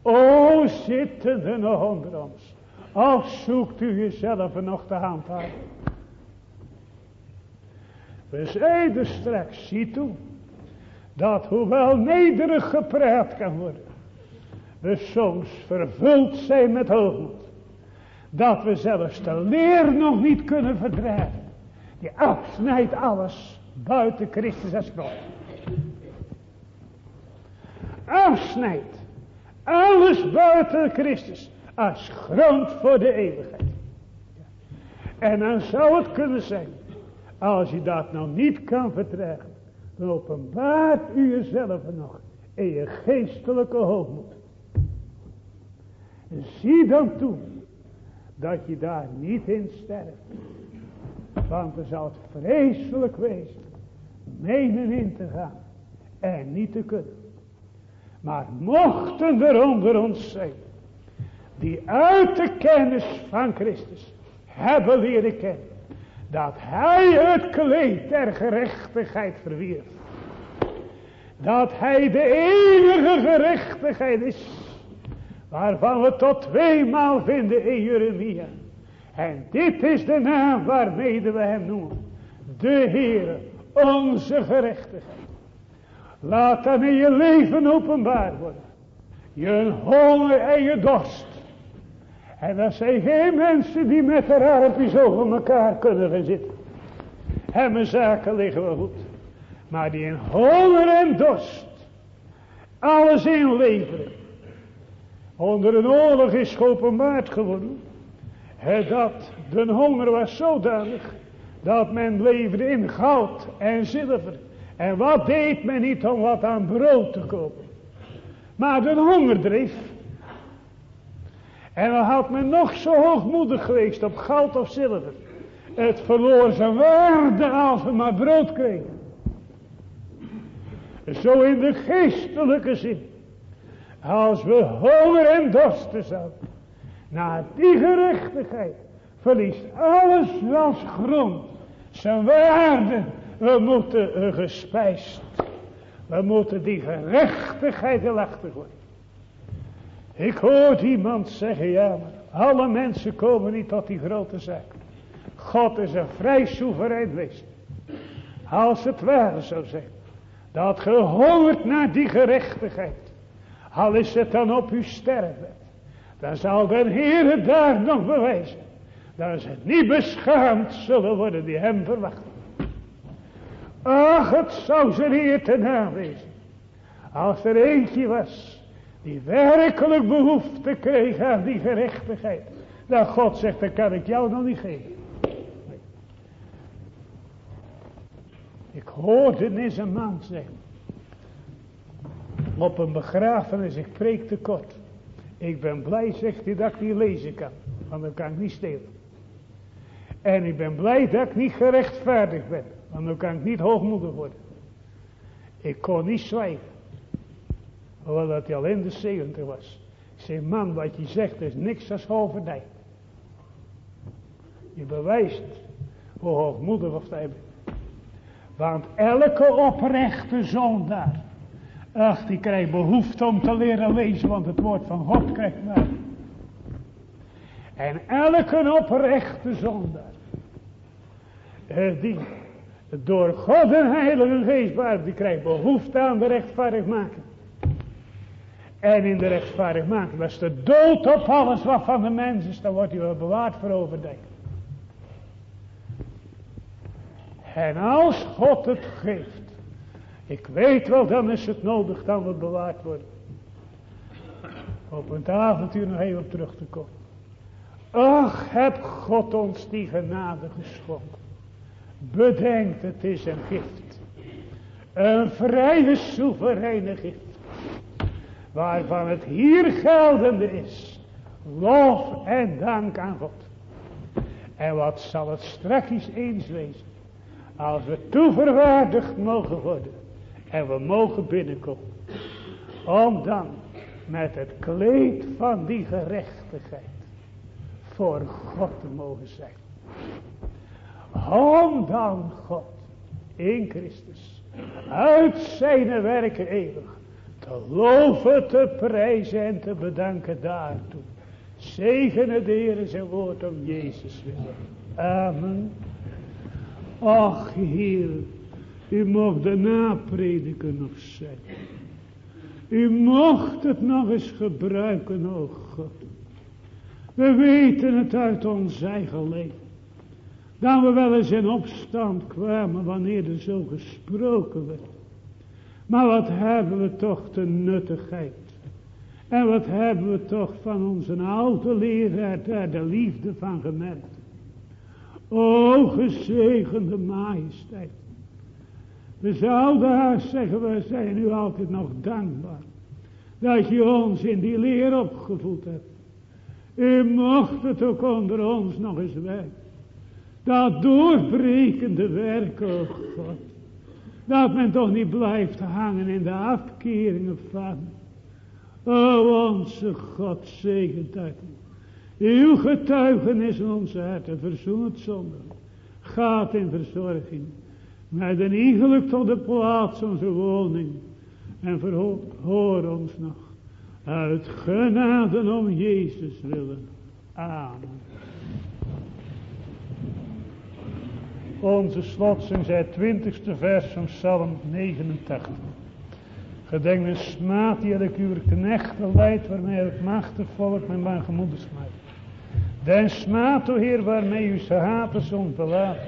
O, zitten er nog onder ons. Of zoekt u jezelf nog te handhaven. We zeiden straks, zie toe, dat hoewel nederig gepraat kan worden, we soms vervuld zijn met hoogmoed. Dat we zelfs de leer nog niet kunnen verdragen. Die afsnijdt alles buiten Christus als grond. Afsnijdt alles buiten Christus als grond voor de eeuwigheid. En dan zou het kunnen zijn als je dat nou niet kan verdragen, dan openbaart u jezelf nog in je geestelijke hoogmoed. En zie dan toe dat je daar niet in sterft. Want er zal het vreselijk wezen menen in te gaan en niet te kunnen. Maar mochten er onder ons zijn die uit de kennis van Christus hebben leren kennen dat hij het kleed der gerechtigheid verwierf. Dat hij de enige gerechtigheid is. Waarvan we tot tweemaal vinden in Jeremia. En dit is de naam waarmee we hem noemen. De Heere, onze gerechtigheid. Laat dan in je leven openbaar worden. Je honger en je dorst. En dat zijn geen mensen die met haar armpjes over elkaar kunnen gaan zitten. En mijn zaken liggen wel goed. Maar die in honger en dorst. Alles inleveren. Onder een oorlog is geopenbaard geworden. Dat de honger was zodanig. Dat men leverde in goud en zilver. En wat deed men niet om wat aan brood te kopen. Maar de honger dreef. En dan had men nog zo hoogmoedig geweest op goud of zilver. Het verloor zijn waarde als we maar brood kregen. Zo in de geestelijke zin. Als we honger en dorsten zouden. Naar die gerechtigheid. Verliest alles als grond. Zijn waarde. We moeten gespijst. We moeten die gerechtigheid elachtig worden. Ik hoor iemand zeggen, ja maar alle mensen komen niet tot die grote zaak. God is een vrij soeverein wezen. Als het ware zou zijn. Dat gehongerd naar die gerechtigheid. Al is het dan op uw sterven. Dan zal de Heer daar nog bewijzen. Dat ze niet beschaamd zullen worden die hem verwachten. Ach, het zou zijn Heer ten aanwezen. Als er eentje was. Die werkelijk behoefte kreeg aan die gerechtigheid. Dan God zegt, dat kan ik jou nog niet geven. Ik hoorde eens een man zeggen. Op een begrafenis, ik preek te kort. Ik ben blij, zegt hij, dat ik niet lezen kan. Want dan kan ik niet stelen. En ik ben blij dat ik niet gerechtvaardigd ben. Want dan kan ik niet hoogmoedig worden. Ik kon niet zwijgen. Hoewel dat hij al in de 70 was. Ik zei, man, wat je zegt is niks als overdijk. Je bewijst hoe hoogmoedig of hij bent. Want elke oprechte zondaar. Ach, die krijgt behoefte om te leren lezen. Want het woord van God krijgt mij. En elke oprechte zondaar. Eh, die door God en Heilige Geest die krijgt behoefte aan de rechtvaardig maken. En in de rechtvaardig maken, dat de dood op alles wat van de mens is, dan wordt hij wel bewaard voor overdenken. En als God het geeft, ik weet wel, dan is het nodig dat we bewaard worden. Op een avontuur nog even op terug te komen. Ach, heb God ons die genade geschonken. Bedenkt, het is een gift. Een vrije, soevereine gift. Waarvan het hier geldende is. Lof en dank aan God. En wat zal het straks eens wezen. Als we toeverwaardigd mogen worden. En we mogen binnenkomen. Om dan met het kleed van die gerechtigheid. Voor God te mogen zijn. Om dan God in Christus uit zijn werken eeuwig te loven, te prijzen en te bedanken daartoe. Zegene de Heer zijn woord om Jezus willen. Amen. Ach Heer, u mocht de naprediker nog zijn. U mocht het nog eens gebruiken, o God. We weten het uit ons eigen leven. Dat we wel eens in opstand kwamen wanneer er zo gesproken werd. Maar wat hebben we toch de nuttigheid. En wat hebben we toch van onze oude leraar daar de liefde van gemerkt. O gezegende majesteit. We zouden haast zeggen, we zijn nu altijd nog dankbaar. Dat je ons in die leer opgevoed hebt. U mocht het ook onder ons nog eens werken. Dat doorbrekende werk, oh God. Dat men toch niet blijft hangen in de afkeringen van. O onze God, zegent dat. Uw getuigenis in onze harten, verzoen het zonder. Gaat in verzorging. Met een ingeluk tot de plaats onze woning. En verhoor ons nog. Uit genade om Jezus willen. Amen. Onze slotzing zij twintigste vers van Psalm 89. Gedenk de smaad die ik uw knechten leidt, waarmee het machtig volk met mijn gemoeders smijt. Den smaad, o Heer, waarmee u ze haten zond verlaten.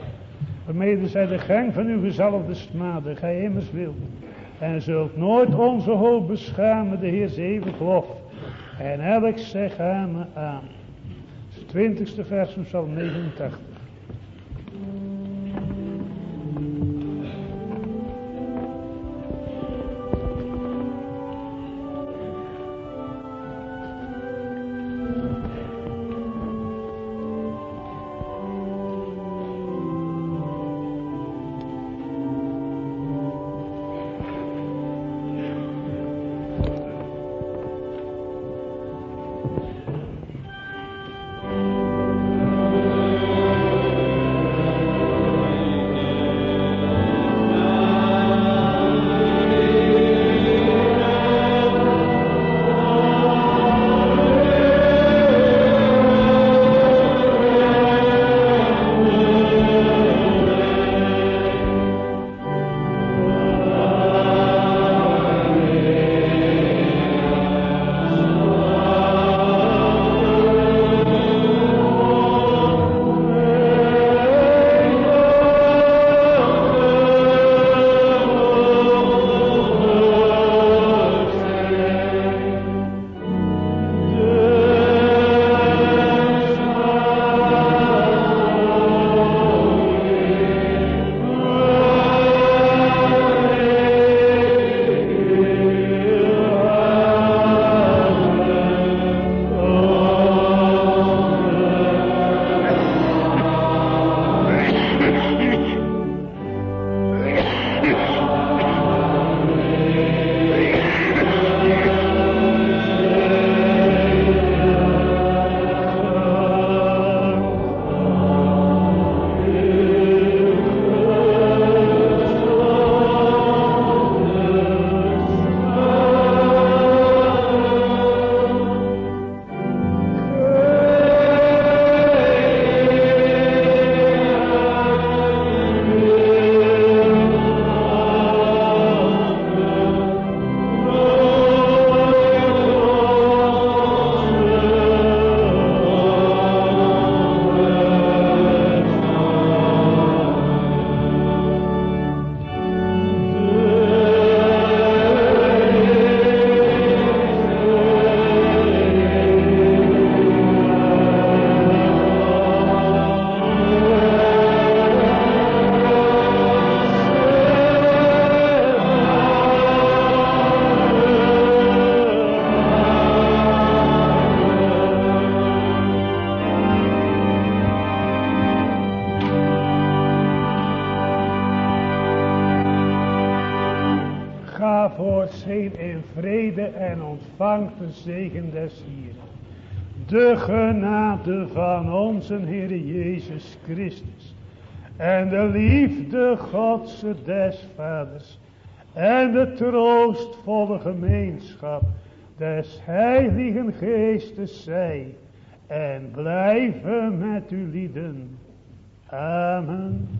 Waarmee zij de gang van uw gezalfde smaden, gij immers wilt. En zult nooit onze hoop beschamen, de Heer eeuwig lof. En elk zeg aan aan. Het twintigste vers van Psalm 89. Godse des Vaders. En de troostvolle gemeenschap des Heiligen Geestes zij. En blijven met u lieden. Amen.